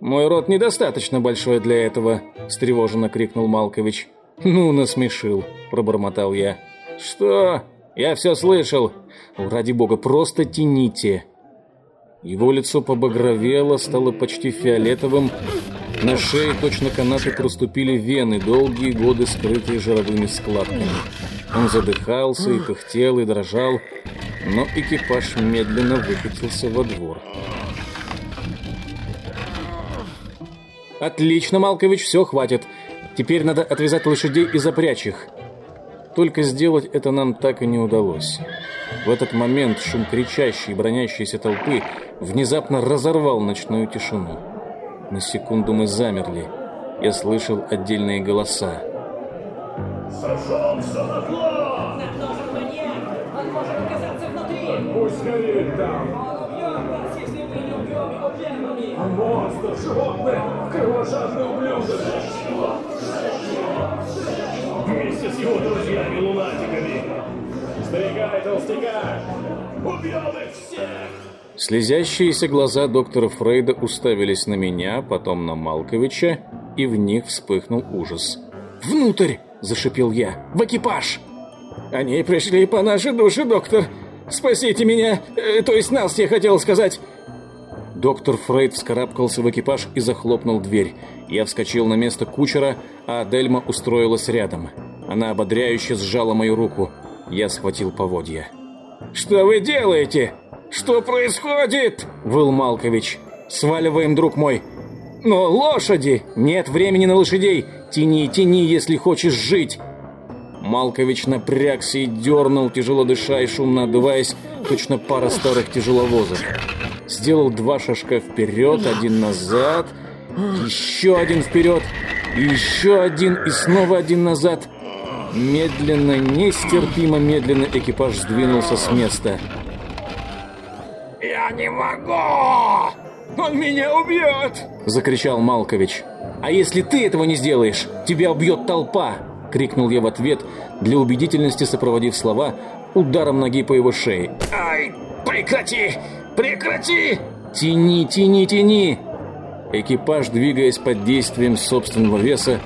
«Мой рот недостаточно большой для этого», – встревоженно крикнул Малкович. «Ну, насмешил», – пробормотал я. «Что? Я все слышал. Ради бога, просто тяните». Его лицо побагровело, стало почти фиолетовым. На шее точно канаты проступили вены, долгие годы скрытые жировыми складками. Он задыхался и пыхтел, и дрожал, но экипаж медленно выкатился во двор. «Отлично, Малкович, все, хватит. Теперь надо отвязать лошадей и запрячь их». Только сделать это нам так и не удалось. В этот момент шум кричащей и бронящейся толпы внезапно разорвал ночную тишину. На секунду мы замерли. Я слышал отдельные голоса. Сожжемся на флаг! На кто же маньяк? Он может оказаться внутри! Пусть горит там! Он убьет нас, если мы не убьем его первыми! А монстр, животное, кровожадный ублюдок! Вместе с его друзьями-лунатиками! Старика и толстяка! Убьем их всех! Слезящиеся глаза доктора Фрейда уставились на меня, потом на Малковича, и в них вспыхнул ужас. «Внутрь!» – зашипел я. «В экипаж!» «Они пришли по нашей душе, доктор! Спасите меня! Э, то есть нас, я хотел сказать!» Доктор Фрейд вскарабкался в экипаж и захлопнул дверь. Я вскочил на место кучера, а Дельма устроилась рядом. Она ободряюще сжала мою руку. Я схватил поводья. «Что вы делаете? Что происходит?» – выл Малкович. «Сваливаем, друг мой!» «Но лошади! Нет времени на лошадей! Тяни, тяни, если хочешь жить!» Малкович напрягся и дернул, тяжело дыша и шумно отдуваясь, точно пара старых тяжеловозов. Сделал два шажка вперед, один назад, еще один вперед, еще один, и снова один назад. Медленно, нестерпимо медленно экипаж сдвинулся с места. Я не могу! «Он меня убьет!» – закричал Малкович. «А если ты этого не сделаешь, тебя убьет толпа!» – крикнул я в ответ, для убедительности сопроводив слова ударом ноги по его шее. Ай, прекрати! Прекрати! «Тяни, тяни, тяни!» Экипаж, двигаясь под действием собственного веса,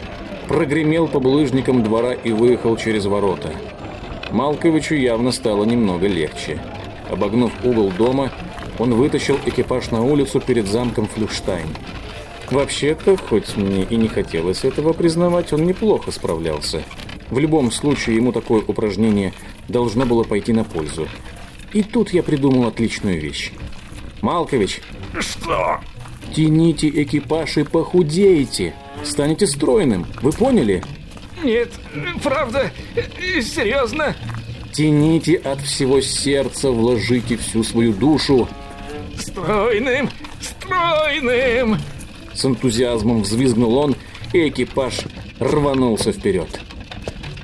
прогремел по булыжникам двора и выехал через ворота. Малковичу явно стало немного легче. Обогнув угол дома, он вытащил экипаж на улицу перед замком Флюштайн. Вообще-то, хоть мне и не хотелось этого признавать, он неплохо справлялся. В любом случае, ему такое упражнение должно было пойти на пользу. И тут я придумал отличную вещь. «Малкович!» Что? «Тяните экипаж и похудеете! Станете стройным! Вы поняли?» Нет, правда? Серьезно? «Тяните от всего сердца, вложите всю свою душу!» Стройным! Стройным! С энтузиазмом взвизгнул он, и экипаж рванулся вперед.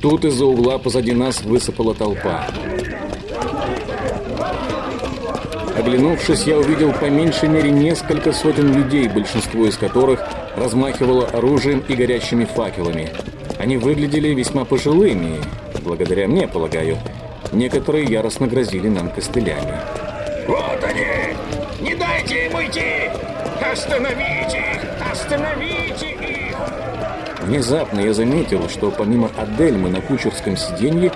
Тут из-за угла позади нас высыпала толпа. Оглянувшись, я увидел по меньшей мере несколько сотен людей, большинство из которых размахивало оружием и горящими факелами. Они выглядели весьма пожилыми, благодаря мне, полагаю. Некоторые яростно грозили нам костылями. Вот они! Не дайте им уйти! Остановите их! Остановите их! Внезапно я заметил, что помимо Адельмы на кучерском сиденье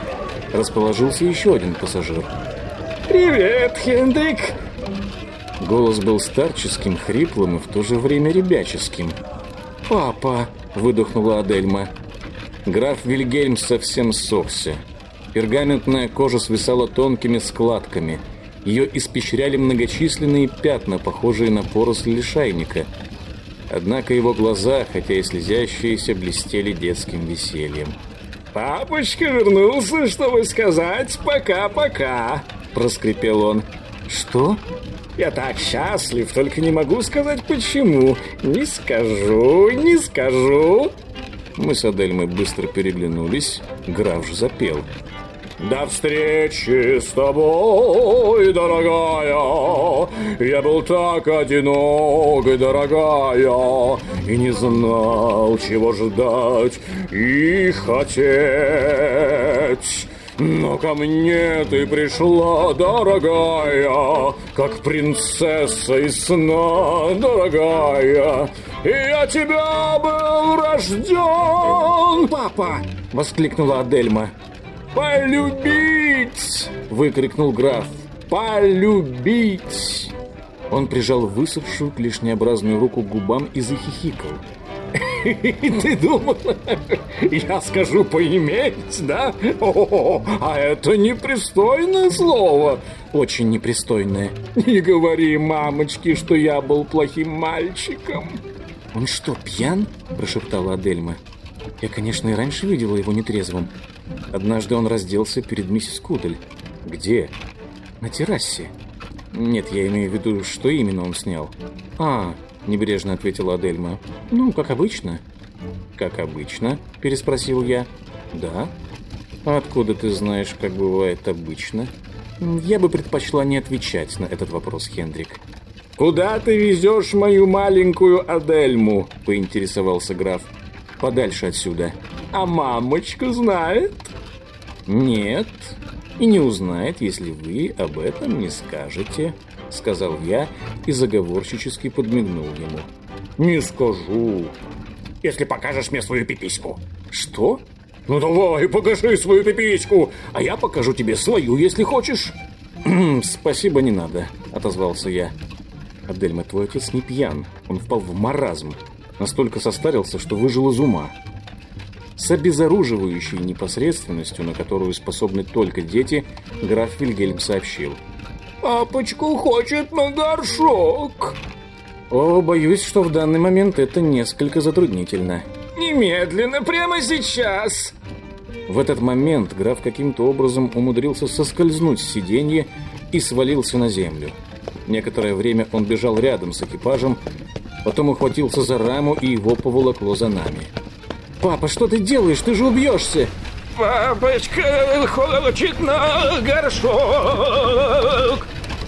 расположился еще один пассажир. Привет, Хендрик! Голос был старческим, хриплым и в то же время ребяческим. «Папа!» – выдохнула Адельма. Граф Вильгельм совсем сохся. Пергаментная кожа свисала тонкими складками. Ее испещряли многочисленные пятна, похожие на поросль лишайника. Однако его глаза, хотя и слезящиеся, блестели детским весельем. Папочка вернулся, чтобы сказать пока-пока, проскрипел он. «Что?» Я так счастлив, только не могу сказать почему. Не скажу, не скажу. Мы с Адельмой быстро переглянулись. Граф же запел. До встречи с тобой, дорогая, Я был так одинок, дорогая, И не знал, чего ждать и хотеть. Но ко мне ты пришла, дорогая, Как принцесса из сна, дорогая, И я тебя был рожден. «Папа!» — воскликнула Адельма. Полюбить! Выкрикнул граф. «Полюбить!» Он прижал высохшую клешнеобразную руку к губам и захихикал. Ты думал, я скажу поиметь, да? О, а это непристойное слово. Очень непристойное. Не говори мамочке, что я был плохим мальчиком. Он что, пьян? Прошептала Адельма. Я, конечно, и раньше видела его нетрезвым. Однажды он разделся перед миссис Кудель. Где? На террасе. Нет, я имею в виду, что именно он снял. А, небрежно ответила Адельма. Ну, как обычно. Как обычно? Переспросил я. Да. А откуда ты знаешь, как бывает обычно? Я бы предпочла не отвечать на этот вопрос, Хендрик. «Куда ты везешь мою маленькую Адельму?» – поинтересовался граф. «Подальше отсюда». «А мамочка знает?» «Нет, и не узнает, если вы об этом не скажете», – сказал я и заговорщически подмигнул ему. «Не скажу, если покажешь мне свою пипиську». «Что?» «Ну давай, покажи свою пипиську, а я покажу тебе свою, если хочешь». «Спасибо, не надо», — отозвался я. «Адельма, твой отец не пьян. Он впал в маразм. Настолько состарился, что выжил из ума. С обезоруживающей непосредственностью, на которую способны только дети, граф Вильгельм сообщил. «Папочку хочет на горшок!» «О, боюсь, что в данный момент это несколько затруднительно». «Немедленно, прямо сейчас!» В этот момент граф каким-то образом умудрился соскользнуть с сиденья и свалился на землю. Некоторое время он бежал рядом с экипажем, потом ухватился за раму и его поволокло за нами. «Папа, что ты делаешь? Ты же убьешься!» «Папочка хочет на горшок!»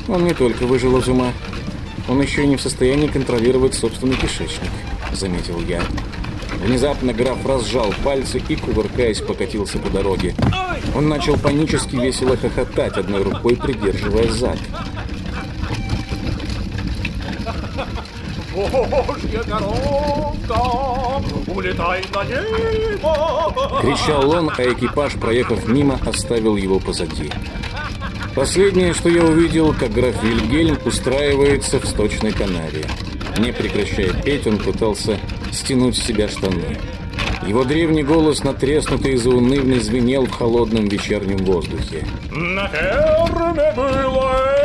Он не только выжил из ума, он еще и не в состоянии контролировать собственный кишечник, заметил я. Внезапно граф разжал пальцы и, кувыркаясь, покатился по дороге. Он начал панически весело хохотать, одной рукой придерживая зад. Божья коровка, улетай на небо! Кричал он, а экипаж, проехав мимо, оставил его позади. Последнее, что я увидел, как граф Вильгельм устраивается в сточной канаве. Не прекращая петь, он пытался стянуть с себя штаны. Его древний голос, натреснутый и заунывный, звенел в холодном вечернем воздухе. На ферме было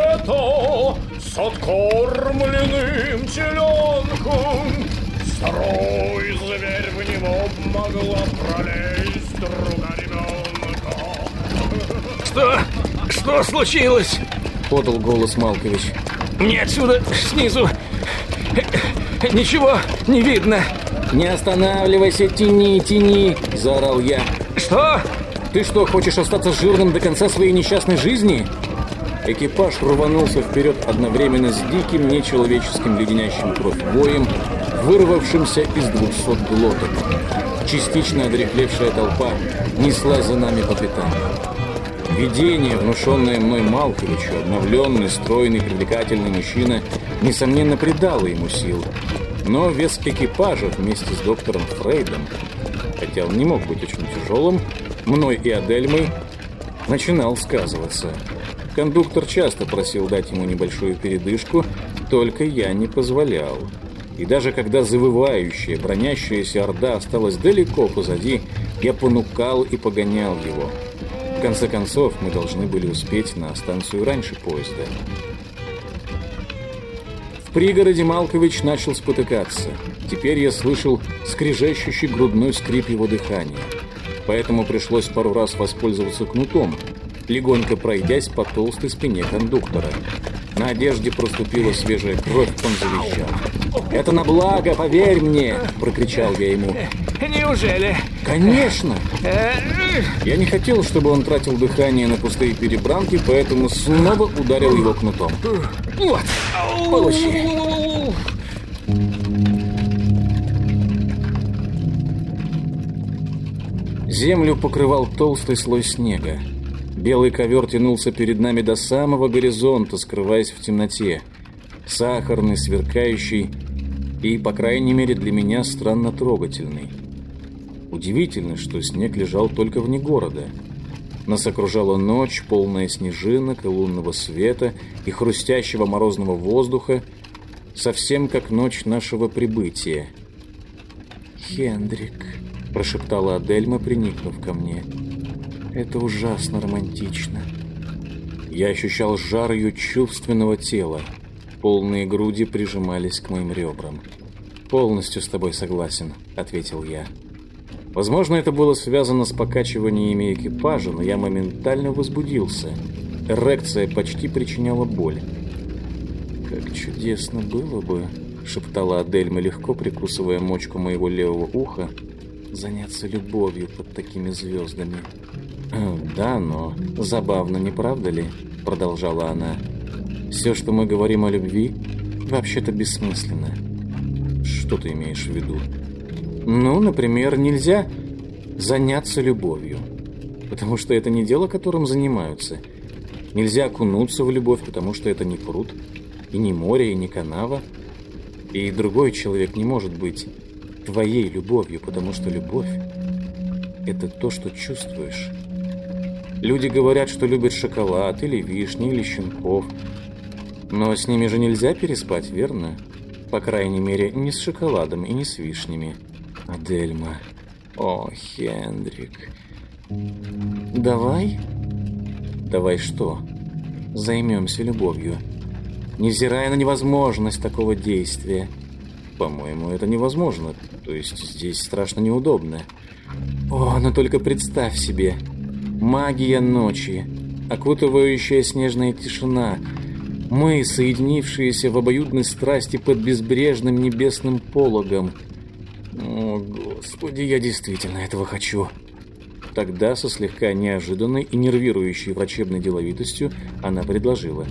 с откормленным теленком. Второй зверь в него могла пролезть друга ребенка. Что? Что случилось? Подал голос Малкович. Мне отсюда, снизу, ничего не видно. «Не останавливайся, тяни, тяни!» – заорал я. Что? «Ты что, хочешь остаться жирным до конца своей несчастной жизни?» Экипаж рванулся вперед одновременно с диким, нечеловеческим леденящим кровь боем, вырвавшимся из двухсот глоток. Частично одрехлевшая толпа неслась за нами по пятам. Видение, внушенное мной Малковичу, обновленный, стройный, привлекательный мужчина, несомненно, придало ему сил. Но вес экипажа вместе с доктором Фрейдом, хотя он не мог быть очень тяжелым, мной и Адельмой, начинал сказываться. Кондуктор часто просил дать ему небольшую передышку, только я не позволял. И даже когда завывающая, бронящаяся орда осталась далеко позади, я понукал и погонял его. В конце концов, мы должны были успеть на станцию раньше поезда. В пригороде Малкович начал спотыкаться. Теперь я слышал скрежещущий грудной скрип его дыхания. Поэтому пришлось пару раз воспользоваться кнутом, легонько пройдясь по толстой спине кондуктора. На одежде проступила свежая кровь, он завещал. «Это на благо, поверь мне!» – прокричал я ему. Неужели? «Конечно!» Я не хотел, чтобы он тратил дыхание на пустые перебранки, поэтому снова ударил его кнутом. Вот, Получи. Землю покрывал толстый слой снега. Белый ковер тянулся перед нами до самого горизонта, скрываясь в темноте. Сахарный, сверкающий и, по крайней мере, для меня странно трогательный. Удивительно, что снег лежал только вне города. Нас окружала ночь, полная снежинок и лунного света, и хрустящего морозного воздуха, совсем как ночь нашего прибытия. «Хендрик», — прошептала Адельма, приникнув ко мне, — «это ужасно романтично». Я ощущал жар ее чувственного тела. Полные груди прижимались к моим ребрам. «Полностью с тобой согласен», — ответил я. Возможно, это было связано с покачиваниями экипажа, но я моментально возбудился. Эрекция почти причиняла боль. «Как чудесно было бы», — шептала Адельма, легко прикусывая мочку моего левого уха, «заняться любовью под такими звездами». «Э, «Да, но забавно, не правда ли?» — продолжала она. «Все, что мы говорим о любви, вообще-то бессмысленно». «Что ты имеешь в виду?» Ну, например, нельзя заняться любовью, потому что это не дело, которым занимаются. Нельзя окунуться в любовь, потому что это не пруд, и не море, и не канава. И другой человек не может быть твоей любовью, потому что любовь – это то, что чувствуешь. Люди говорят, что любят шоколад, или вишни, или щенков. Но с ними же нельзя переспать, верно? По крайней мере, не с шоколадом и не с вишнями. Адельма. О, Хендрик. Давай? Давай что? Займемся любовью. Невзирая на невозможность такого действия. По-моему, это невозможно. То есть здесь страшно неудобно. О, но только представь себе. Магия ночи. Окутывающая снежная тишина. Мы, соединившиеся в обоюдной страсти под безбрежным небесным пологом – о, Господи, я действительно этого хочу. Тогда со слегка неожиданной и нервирующей врачебной деловитостью она предложила.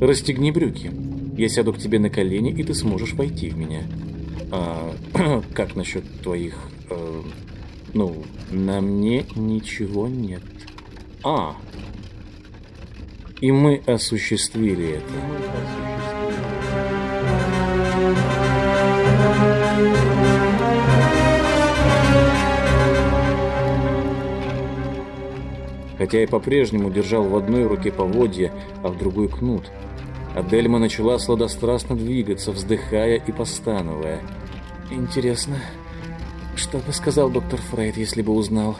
«Расстегни брюки. Я сяду к тебе на колени, и ты сможешь войти в меня». «А как насчет твоих... Э, ну, на мне ничего нет». «А!» И мы осуществили это. хотя и по-прежнему держал в одной руке поводья, а в другой кнут. Адельма начала сладострастно двигаться, вздыхая и постановая. «Интересно, что бы сказал доктор Фрейд, если бы узнал?»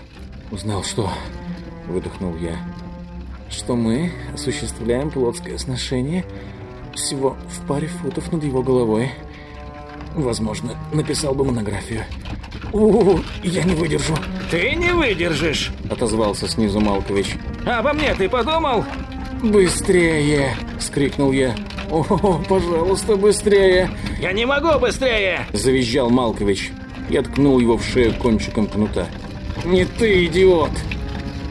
«Узнал что?» — выдохнул я. «Что мы осуществляем плотское сношение всего в паре футов над его головой. Возможно, написал бы монографию. У, я не выдержу. Ты не выдержишь, отозвался снизу Малкович. А обо мне ты подумал? Быстрее, скрикнул я. О, пожалуйста, быстрее. Я не могу быстрее, завизжал Малкович. Я ткнул его в шею кончиком кнута. Не ты, идиот!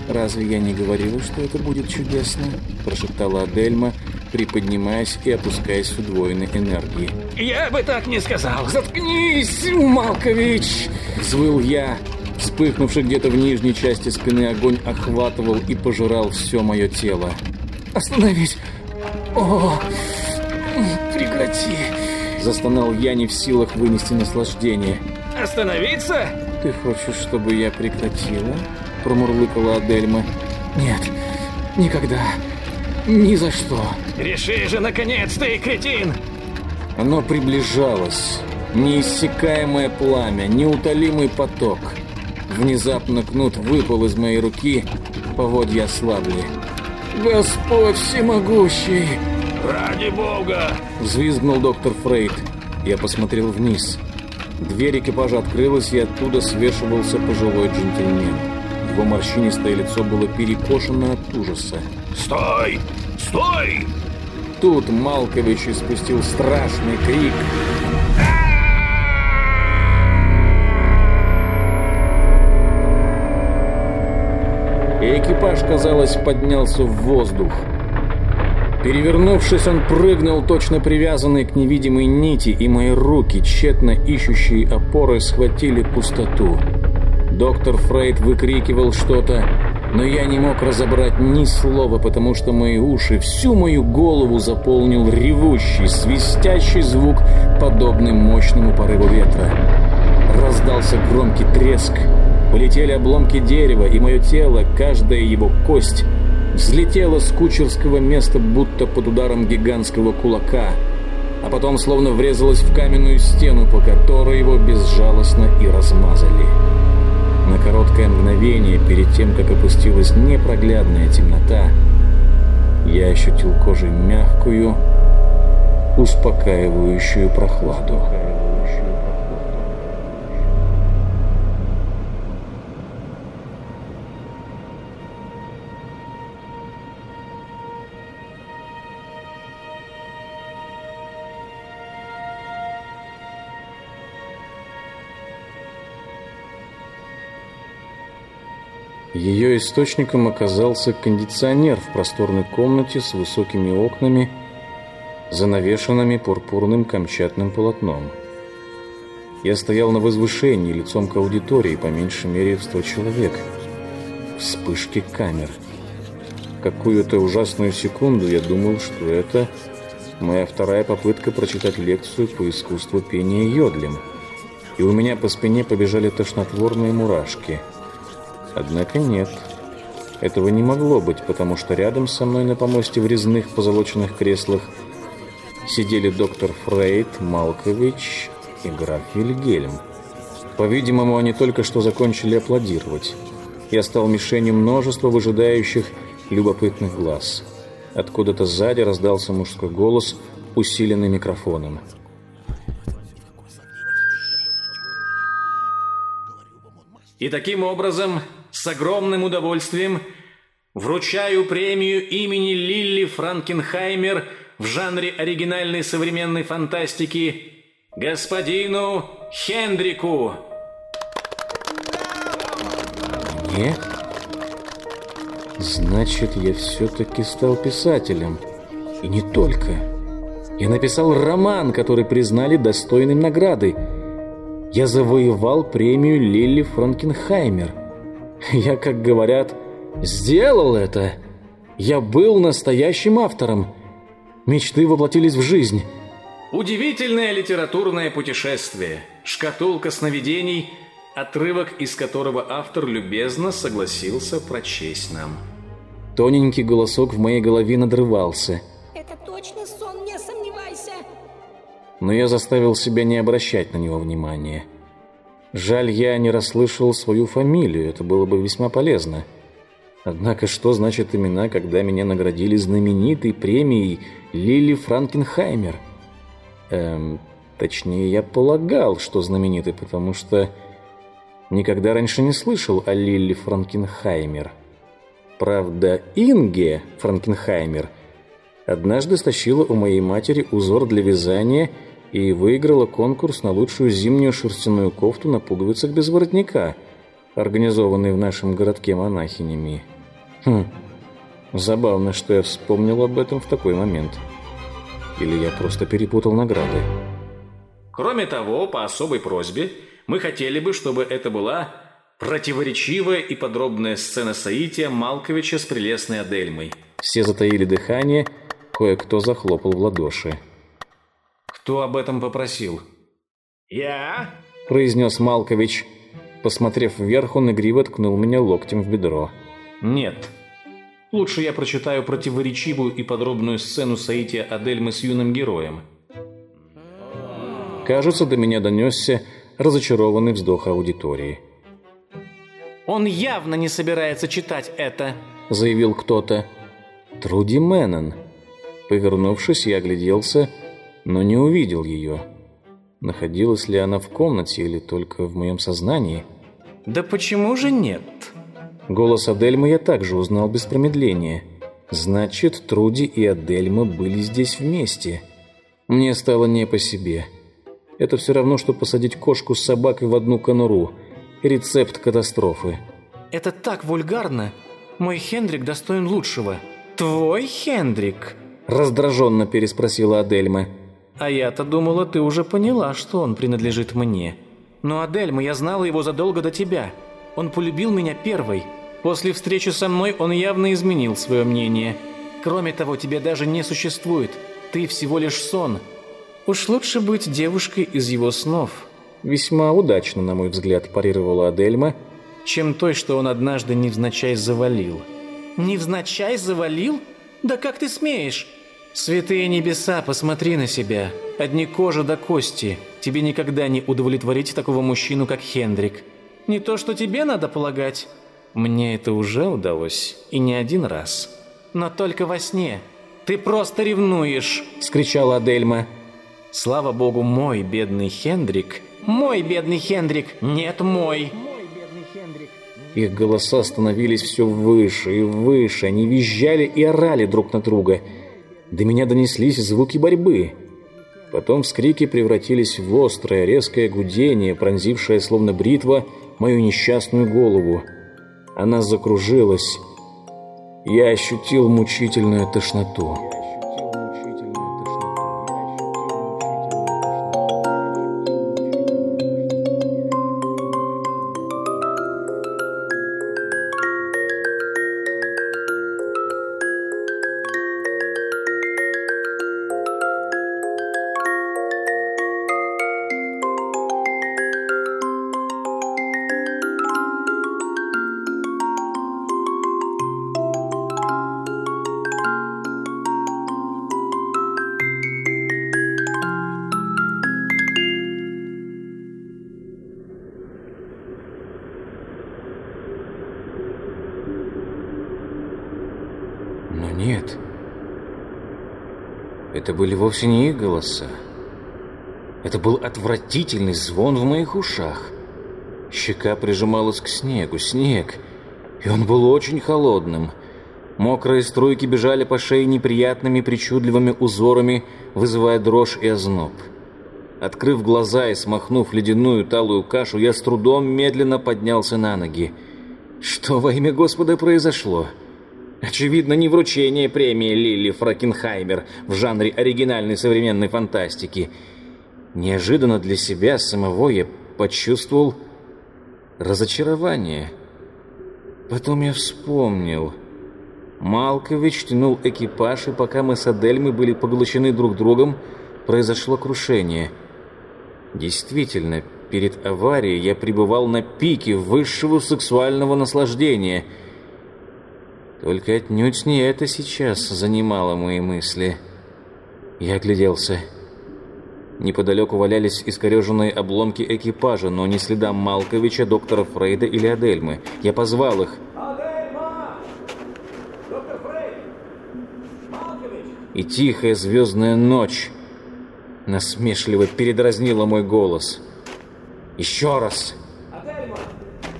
«Разве я не говорила, что это будет чудесно?» – прошептала Адельма, приподнимаясь и опускаясь в удвоенной энергии. «Я бы так не сказал!» «Заткнись, Малкович!» – взвыл я. Вспыхнувший где-то в нижней части спины огонь охватывал и пожирал все мое тело. «Остановись! О, прекрати!» Застонал я, не в силах вынести наслаждение. «Остановиться?» «Ты хочешь, чтобы я прекратила?» Промурлыкала Адельма. «Нет, никогда, ни за что!» «Реши же, наконец, ты, кретин!» Оно приближалось. Неиссякаемое пламя, неутолимый поток. Внезапно кнут выпал из моей руки, поводья ослабли. «Господь всемогущий!» «Ради бога!» Взвизгнул доктор Фрейд. Я посмотрел вниз. Дверь экипажа открылась, и оттуда свешивался пожилой джентльмен. Его морщинистое лицо было перекошено от ужаса. «Стой! Стой!» Тут Малкович испустил страшный крик. И экипаж, казалось, поднялся в воздух. Перевернувшись, он прыгнул, точно привязанный к невидимой нити, и мои руки, тщетно ищущие опоры, схватили пустоту. Доктор Фрейд выкрикивал что-то, но я не мог разобрать ни слова, потому что мои уши, всю мою голову заполнил ревущий, свистящий звук, подобный мощному порыву ветра. Раздался громкий треск, Полетели обломки дерева, и мое тело, каждая его кость, взлетела с кучерского места, будто под ударом гигантского кулака, а потом словно врезалась в каменную стену, по которой его безжалостно и размазали. На короткое мгновение, перед тем, как опустилась непроглядная темнота, я ощутил кожей мягкую, успокаивающую прохладу. Ее источником оказался кондиционер в просторной комнате с высокими окнами, занавешенными пурпурным камчатным полотном. Я стоял на возвышении, лицом к аудитории, по меньшей мере в сто человек. Вспышки камер. Какую-то ужасную секунду я думал, что это моя вторая попытка прочитать лекцию по искусству пения йодлем. И у меня по спине побежали тошнотворные мурашки – Однако нет. Этого не могло быть, потому что рядом со мной на помосте в резных позолоченных креслах сидели доктор Фрейд, Малкович и граф Вильгельм. По-видимому, они только что закончили аплодировать. Я стал мишенью множества выжидающих любопытных глаз. Откуда-то сзади раздался мужской голос, усиленный микрофоном. И таким образом с огромным удовольствием вручаю премию имени Лилли Франкенхаймер в жанре оригинальной современной фантастики господину Хендрику. Мне? Значит, я все-таки стал писателем. И не только. Я написал роман, который признали достойным награды. Я завоевал премию Лили Франкенхаймер. Я, как говорят, сделал это. Я был настоящим автором. Мечты воплотились в жизнь. Удивительное литературное путешествие. Шкатулка сновидений, отрывок из которого автор любезно согласился прочесть нам. Тоненький голосок в моей голове надрывался. Это точно сон, не сомневайся. Но я заставил себя не обращать на него внимания. Жаль, я не расслышал свою фамилию, это было бы весьма полезно. Однако что значит имена, когда меня наградили знаменитой премией Лили Франкенхаймер? Эм, точнее, я полагал, что знаменитый, потому что никогда раньше не слышал о Лили Франкенхаймер. Правда, Инге Франкенхаймер однажды стащила у моей матери узор для вязания – и выиграла конкурс на лучшую зимнюю шерстяную кофту на пуговицах без воротника, организованный в нашем городке монахинями. Хм, забавно, что я вспомнил об этом в такой момент. Или я просто перепутал награды. Кроме того, по особой просьбе, мы хотели бы, чтобы это была противоречивая и подробная сцена соития Малковича с прелестной Адельмой. Все затаили дыхание, кое-кто захлопал в ладоши. Кто об этом попросил? Я? произнес Малкович. Посмотрев вверх, он игриво ткнул меня локтем в бедро. Нет. Лучше я прочитаю противоречивую и подробную сцену соития Адельмы с юным героем. Кажется, до меня донесся разочарованный вздох аудитории. «Он явно не собирается читать это», — заявил кто-то. «Труди Мэннон». Повернувшись, я огляделся — но не увидел ее. Находилась ли она в комнате или только в моем сознании? «Да почему же нет?» Голос Адельмы я также узнал без промедления. Значит, Труди и Адельма были здесь вместе. Мне стало не по себе. Это все равно, что посадить кошку с собакой в одну конуру. Рецепт катастрофы. Это так вульгарно. Мой Хендрик достоин лучшего. Твой Хендрик? Раздраженно переспросила Адельма. А я-то думала, ты уже поняла, что он принадлежит мне. Но Адельма, я знала его задолго до тебя. Он полюбил меня первой. После встречи со мной он явно изменил свое мнение. Кроме того, тебя даже не существует. Ты всего лишь сон. Уж лучше быть девушкой из его снов. Весьма удачно, на мой взгляд, парировала Адельма, чем той, что он однажды невзначай завалил. Невзначай завалил? Да как ты смеешь? Святые небеса, посмотри на себя. Одни кожа до кости. Тебе никогда не удовлетворить такого мужчину, как Хендрик. Не то, что тебе надо полагать. Мне это уже удалось, и не один раз. Но только во сне. Ты просто ревнуешь, скричала Адельма. Слава богу, мой бедный Хендрик. Мой бедный Хендрик. Нет, мой. Их голоса становились все выше и выше. Они визжали и орали друг на друга. До меня донеслись звуки борьбы. Потом вскрики превратились в острое, резкое гудение, пронзившее, словно бритва, мою несчастную голову. Она закружилась. Я ощутил мучительную тошноту. Вовсе не их голоса. Это был отвратительный звон в моих ушах. Щека прижималась к снегу, снег, и он был очень холодным. Мокрые струйки бежали по шее неприятными причудливыми узорами, вызывая дрожь и озноб. Открыв глаза и смахнув ледяную талую кашу, я с трудом медленно поднялся на ноги. Что во имя Господа произошло? Очевидно, не вручение премии Лили Фракенхаймер в жанре оригинальной современной фантастики. Неожиданно для себя самого я почувствовал разочарование. Потом я вспомнил. Малкович тянул экипаж, и пока мы с Адельмой были поглощены друг другом, произошло крушение. Действительно, перед аварией я пребывал на пике высшего сексуального наслаждения — только отнюдь не это сейчас занимало мои мысли. Я огляделся. Неподалеку валялись искореженные обломки экипажа, но не следам Малковича, доктора Фрейда или Адельмы. Я позвал их. Адельма! Доктор Фрейд! Малкович! И тихая звездная ночь насмешливо передразнила мой голос. Еще раз. Адельма!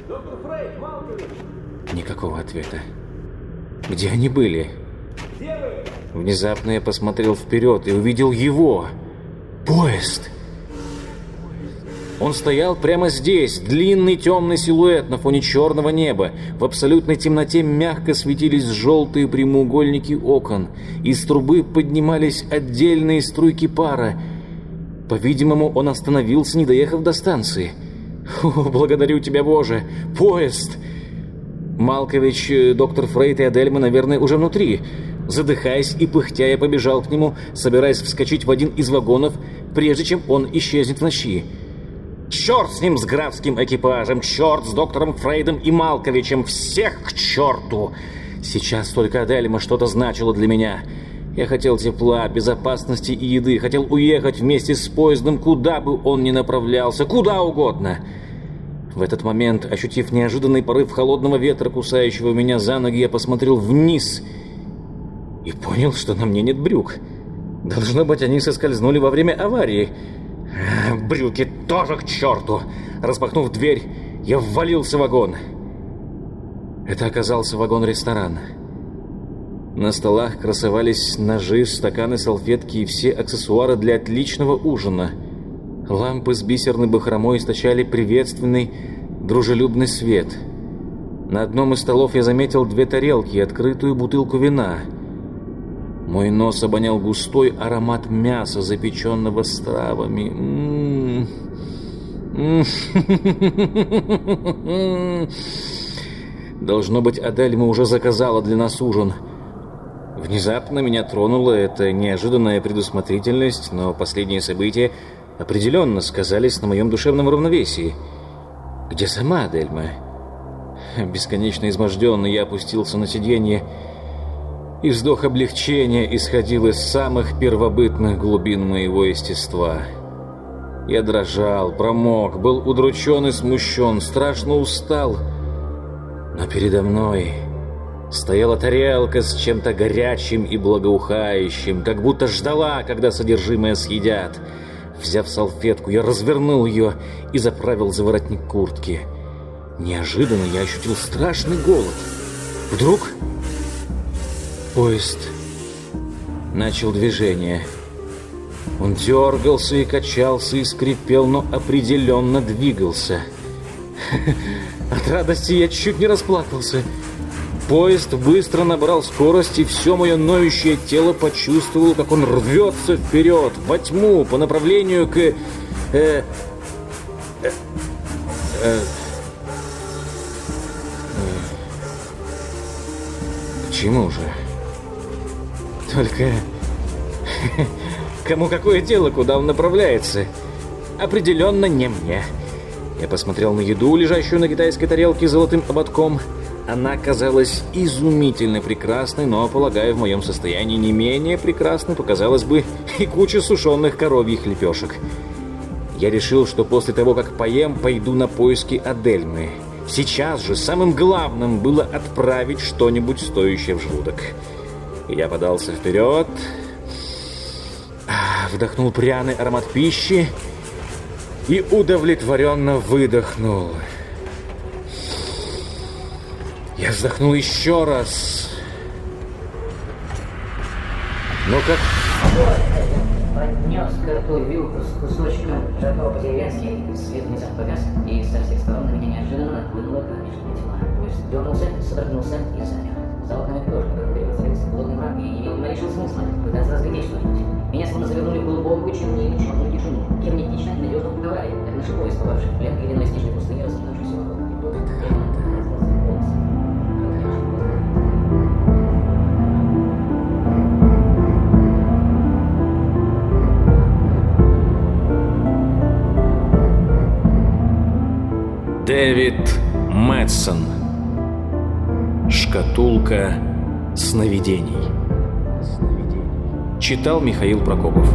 Доктор Фрейд! Малкович! Никакого ответа. Где они были? Внезапно я посмотрел вперед и увидел его. Поезд. Он стоял прямо здесь, длинный темный силуэт на фоне черного неба. В абсолютной темноте мягко светились желтые прямоугольники окон. Из трубы поднимались отдельные струйки пара. По-видимому, он остановился, не доехав до станции. «О, благодарю тебя, Боже! Поезд!» Малкович, э, доктор Фрейд и Адельма, наверное, уже внутри. Задыхаясь и пыхтя, я побежал к нему, собираясь вскочить в один из вагонов, прежде чем он исчезнет в ночи. Черт с ним, с графским экипажем, черт с доктором Фрейдом и Малковичем, всех к черту! Сейчас только Адельма что-то значило для меня. Я хотел тепла, безопасности и еды, хотел уехать вместе с поездом, куда бы он ни направлялся, куда угодно. В этот момент, ощутив неожиданный порыв холодного ветра, кусающего меня за ноги, я посмотрел вниз и понял, что на мне нет брюк. Должно быть, они соскользнули во время аварии. Брюки тоже к черту! Распахнув дверь, я ввалился в вагон. Это оказался вагон-ресторан. На столах красовались ножи, стаканы, салфетки и все аксессуары для отличного ужина – Лампы с бисерной бахромой источали приветственный, дружелюбный свет. На одном из столов я заметил две тарелки и открытую бутылку вина. Мой нос обонял густой аромат мяса, запеченного с травами. Должно быть, Адельма уже заказала для нас ужин. Внезапно меня тронула эта неожиданная предусмотрительность, но последние события определенно сказались на моем душевном равновесии. Где сама Адельма? Бесконечно изможденный, я опустился на сиденье, и вздох облегчения исходил из самых первобытных глубин моего естества. Я дрожал, промок, был удручен и смущен, страшно устал. Но передо мной стояла тарелка с чем-то горячим и благоухающим, как будто ждала, когда содержимое съедят. Взяв салфетку, я развернул ее и заправил за воротник куртки. Неожиданно я ощутил страшный голод. Вдруг поезд начал движение. Он дергался и качался и скрипел, но определенно двигался. От радости я чуть не расплакался. Поезд быстро набрал скорость, и все мое ноющее тело почувствовало, как он рвется вперед, во тьму, по направлению к... Э, э, э, к чему же? Только... Кому какое дело, куда он направляется? Определенно не мне. Я посмотрел на еду, лежащую на китайской тарелке с золотым ободком. Она казалась изумительно прекрасной, но, полагаю, в моем состоянии не менее прекрасной показалась бы и куча сушеных коровьих лепешек. Я решил, что после того, как поем, пойду на поиски Адельмы. Сейчас же самым главным было отправить что-нибудь стоящее в желудок. Я подался вперед, вдохнул пряный аромат пищи и удовлетворенно выдохнул. Я вздохнул еще раз. Ну как... Поднес к вилку с кусочком жаркого по-деревенски, свет внезапно погас, и со всех сторон на меня неожиданно нахлынула кромешная тьма. Поезд дернулся, содрогнулся и замер. За окнами тоже превратился в плотный мрак, и я решил смысла пытаться разглядеть что-нибудь. Меня словно завернули в глубокую, черную черную тишину. Герметично надежно уговорали, как наши поезд, попавший в плен или снежной пустыне, Дэвид Мэтсон. Шкатулка сновидений. Читал Михаил Прокопов.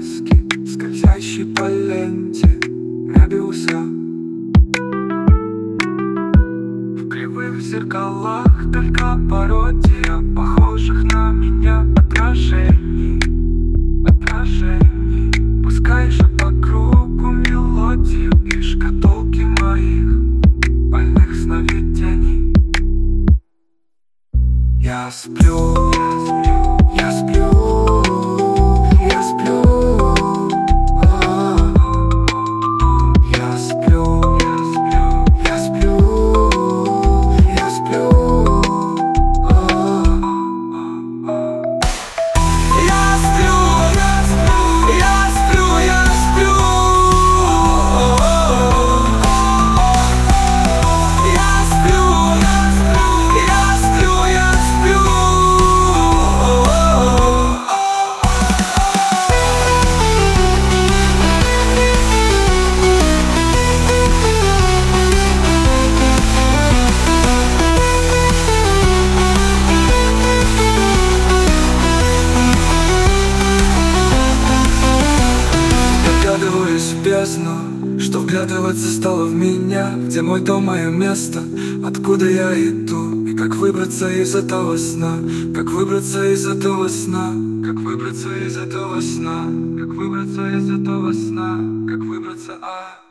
Сказки Скользящий по ленте Мебиуса В кривых зеркалах Только пародия похожих на меня отражений Отражений. Пускай же по кругу мелодию И шкатулки моих больных сновидений. Я сплю, я из этого сна. Как выбраться из этого сна? Как выбраться из этого сна? Как выбраться из этого сна? Как выбраться, а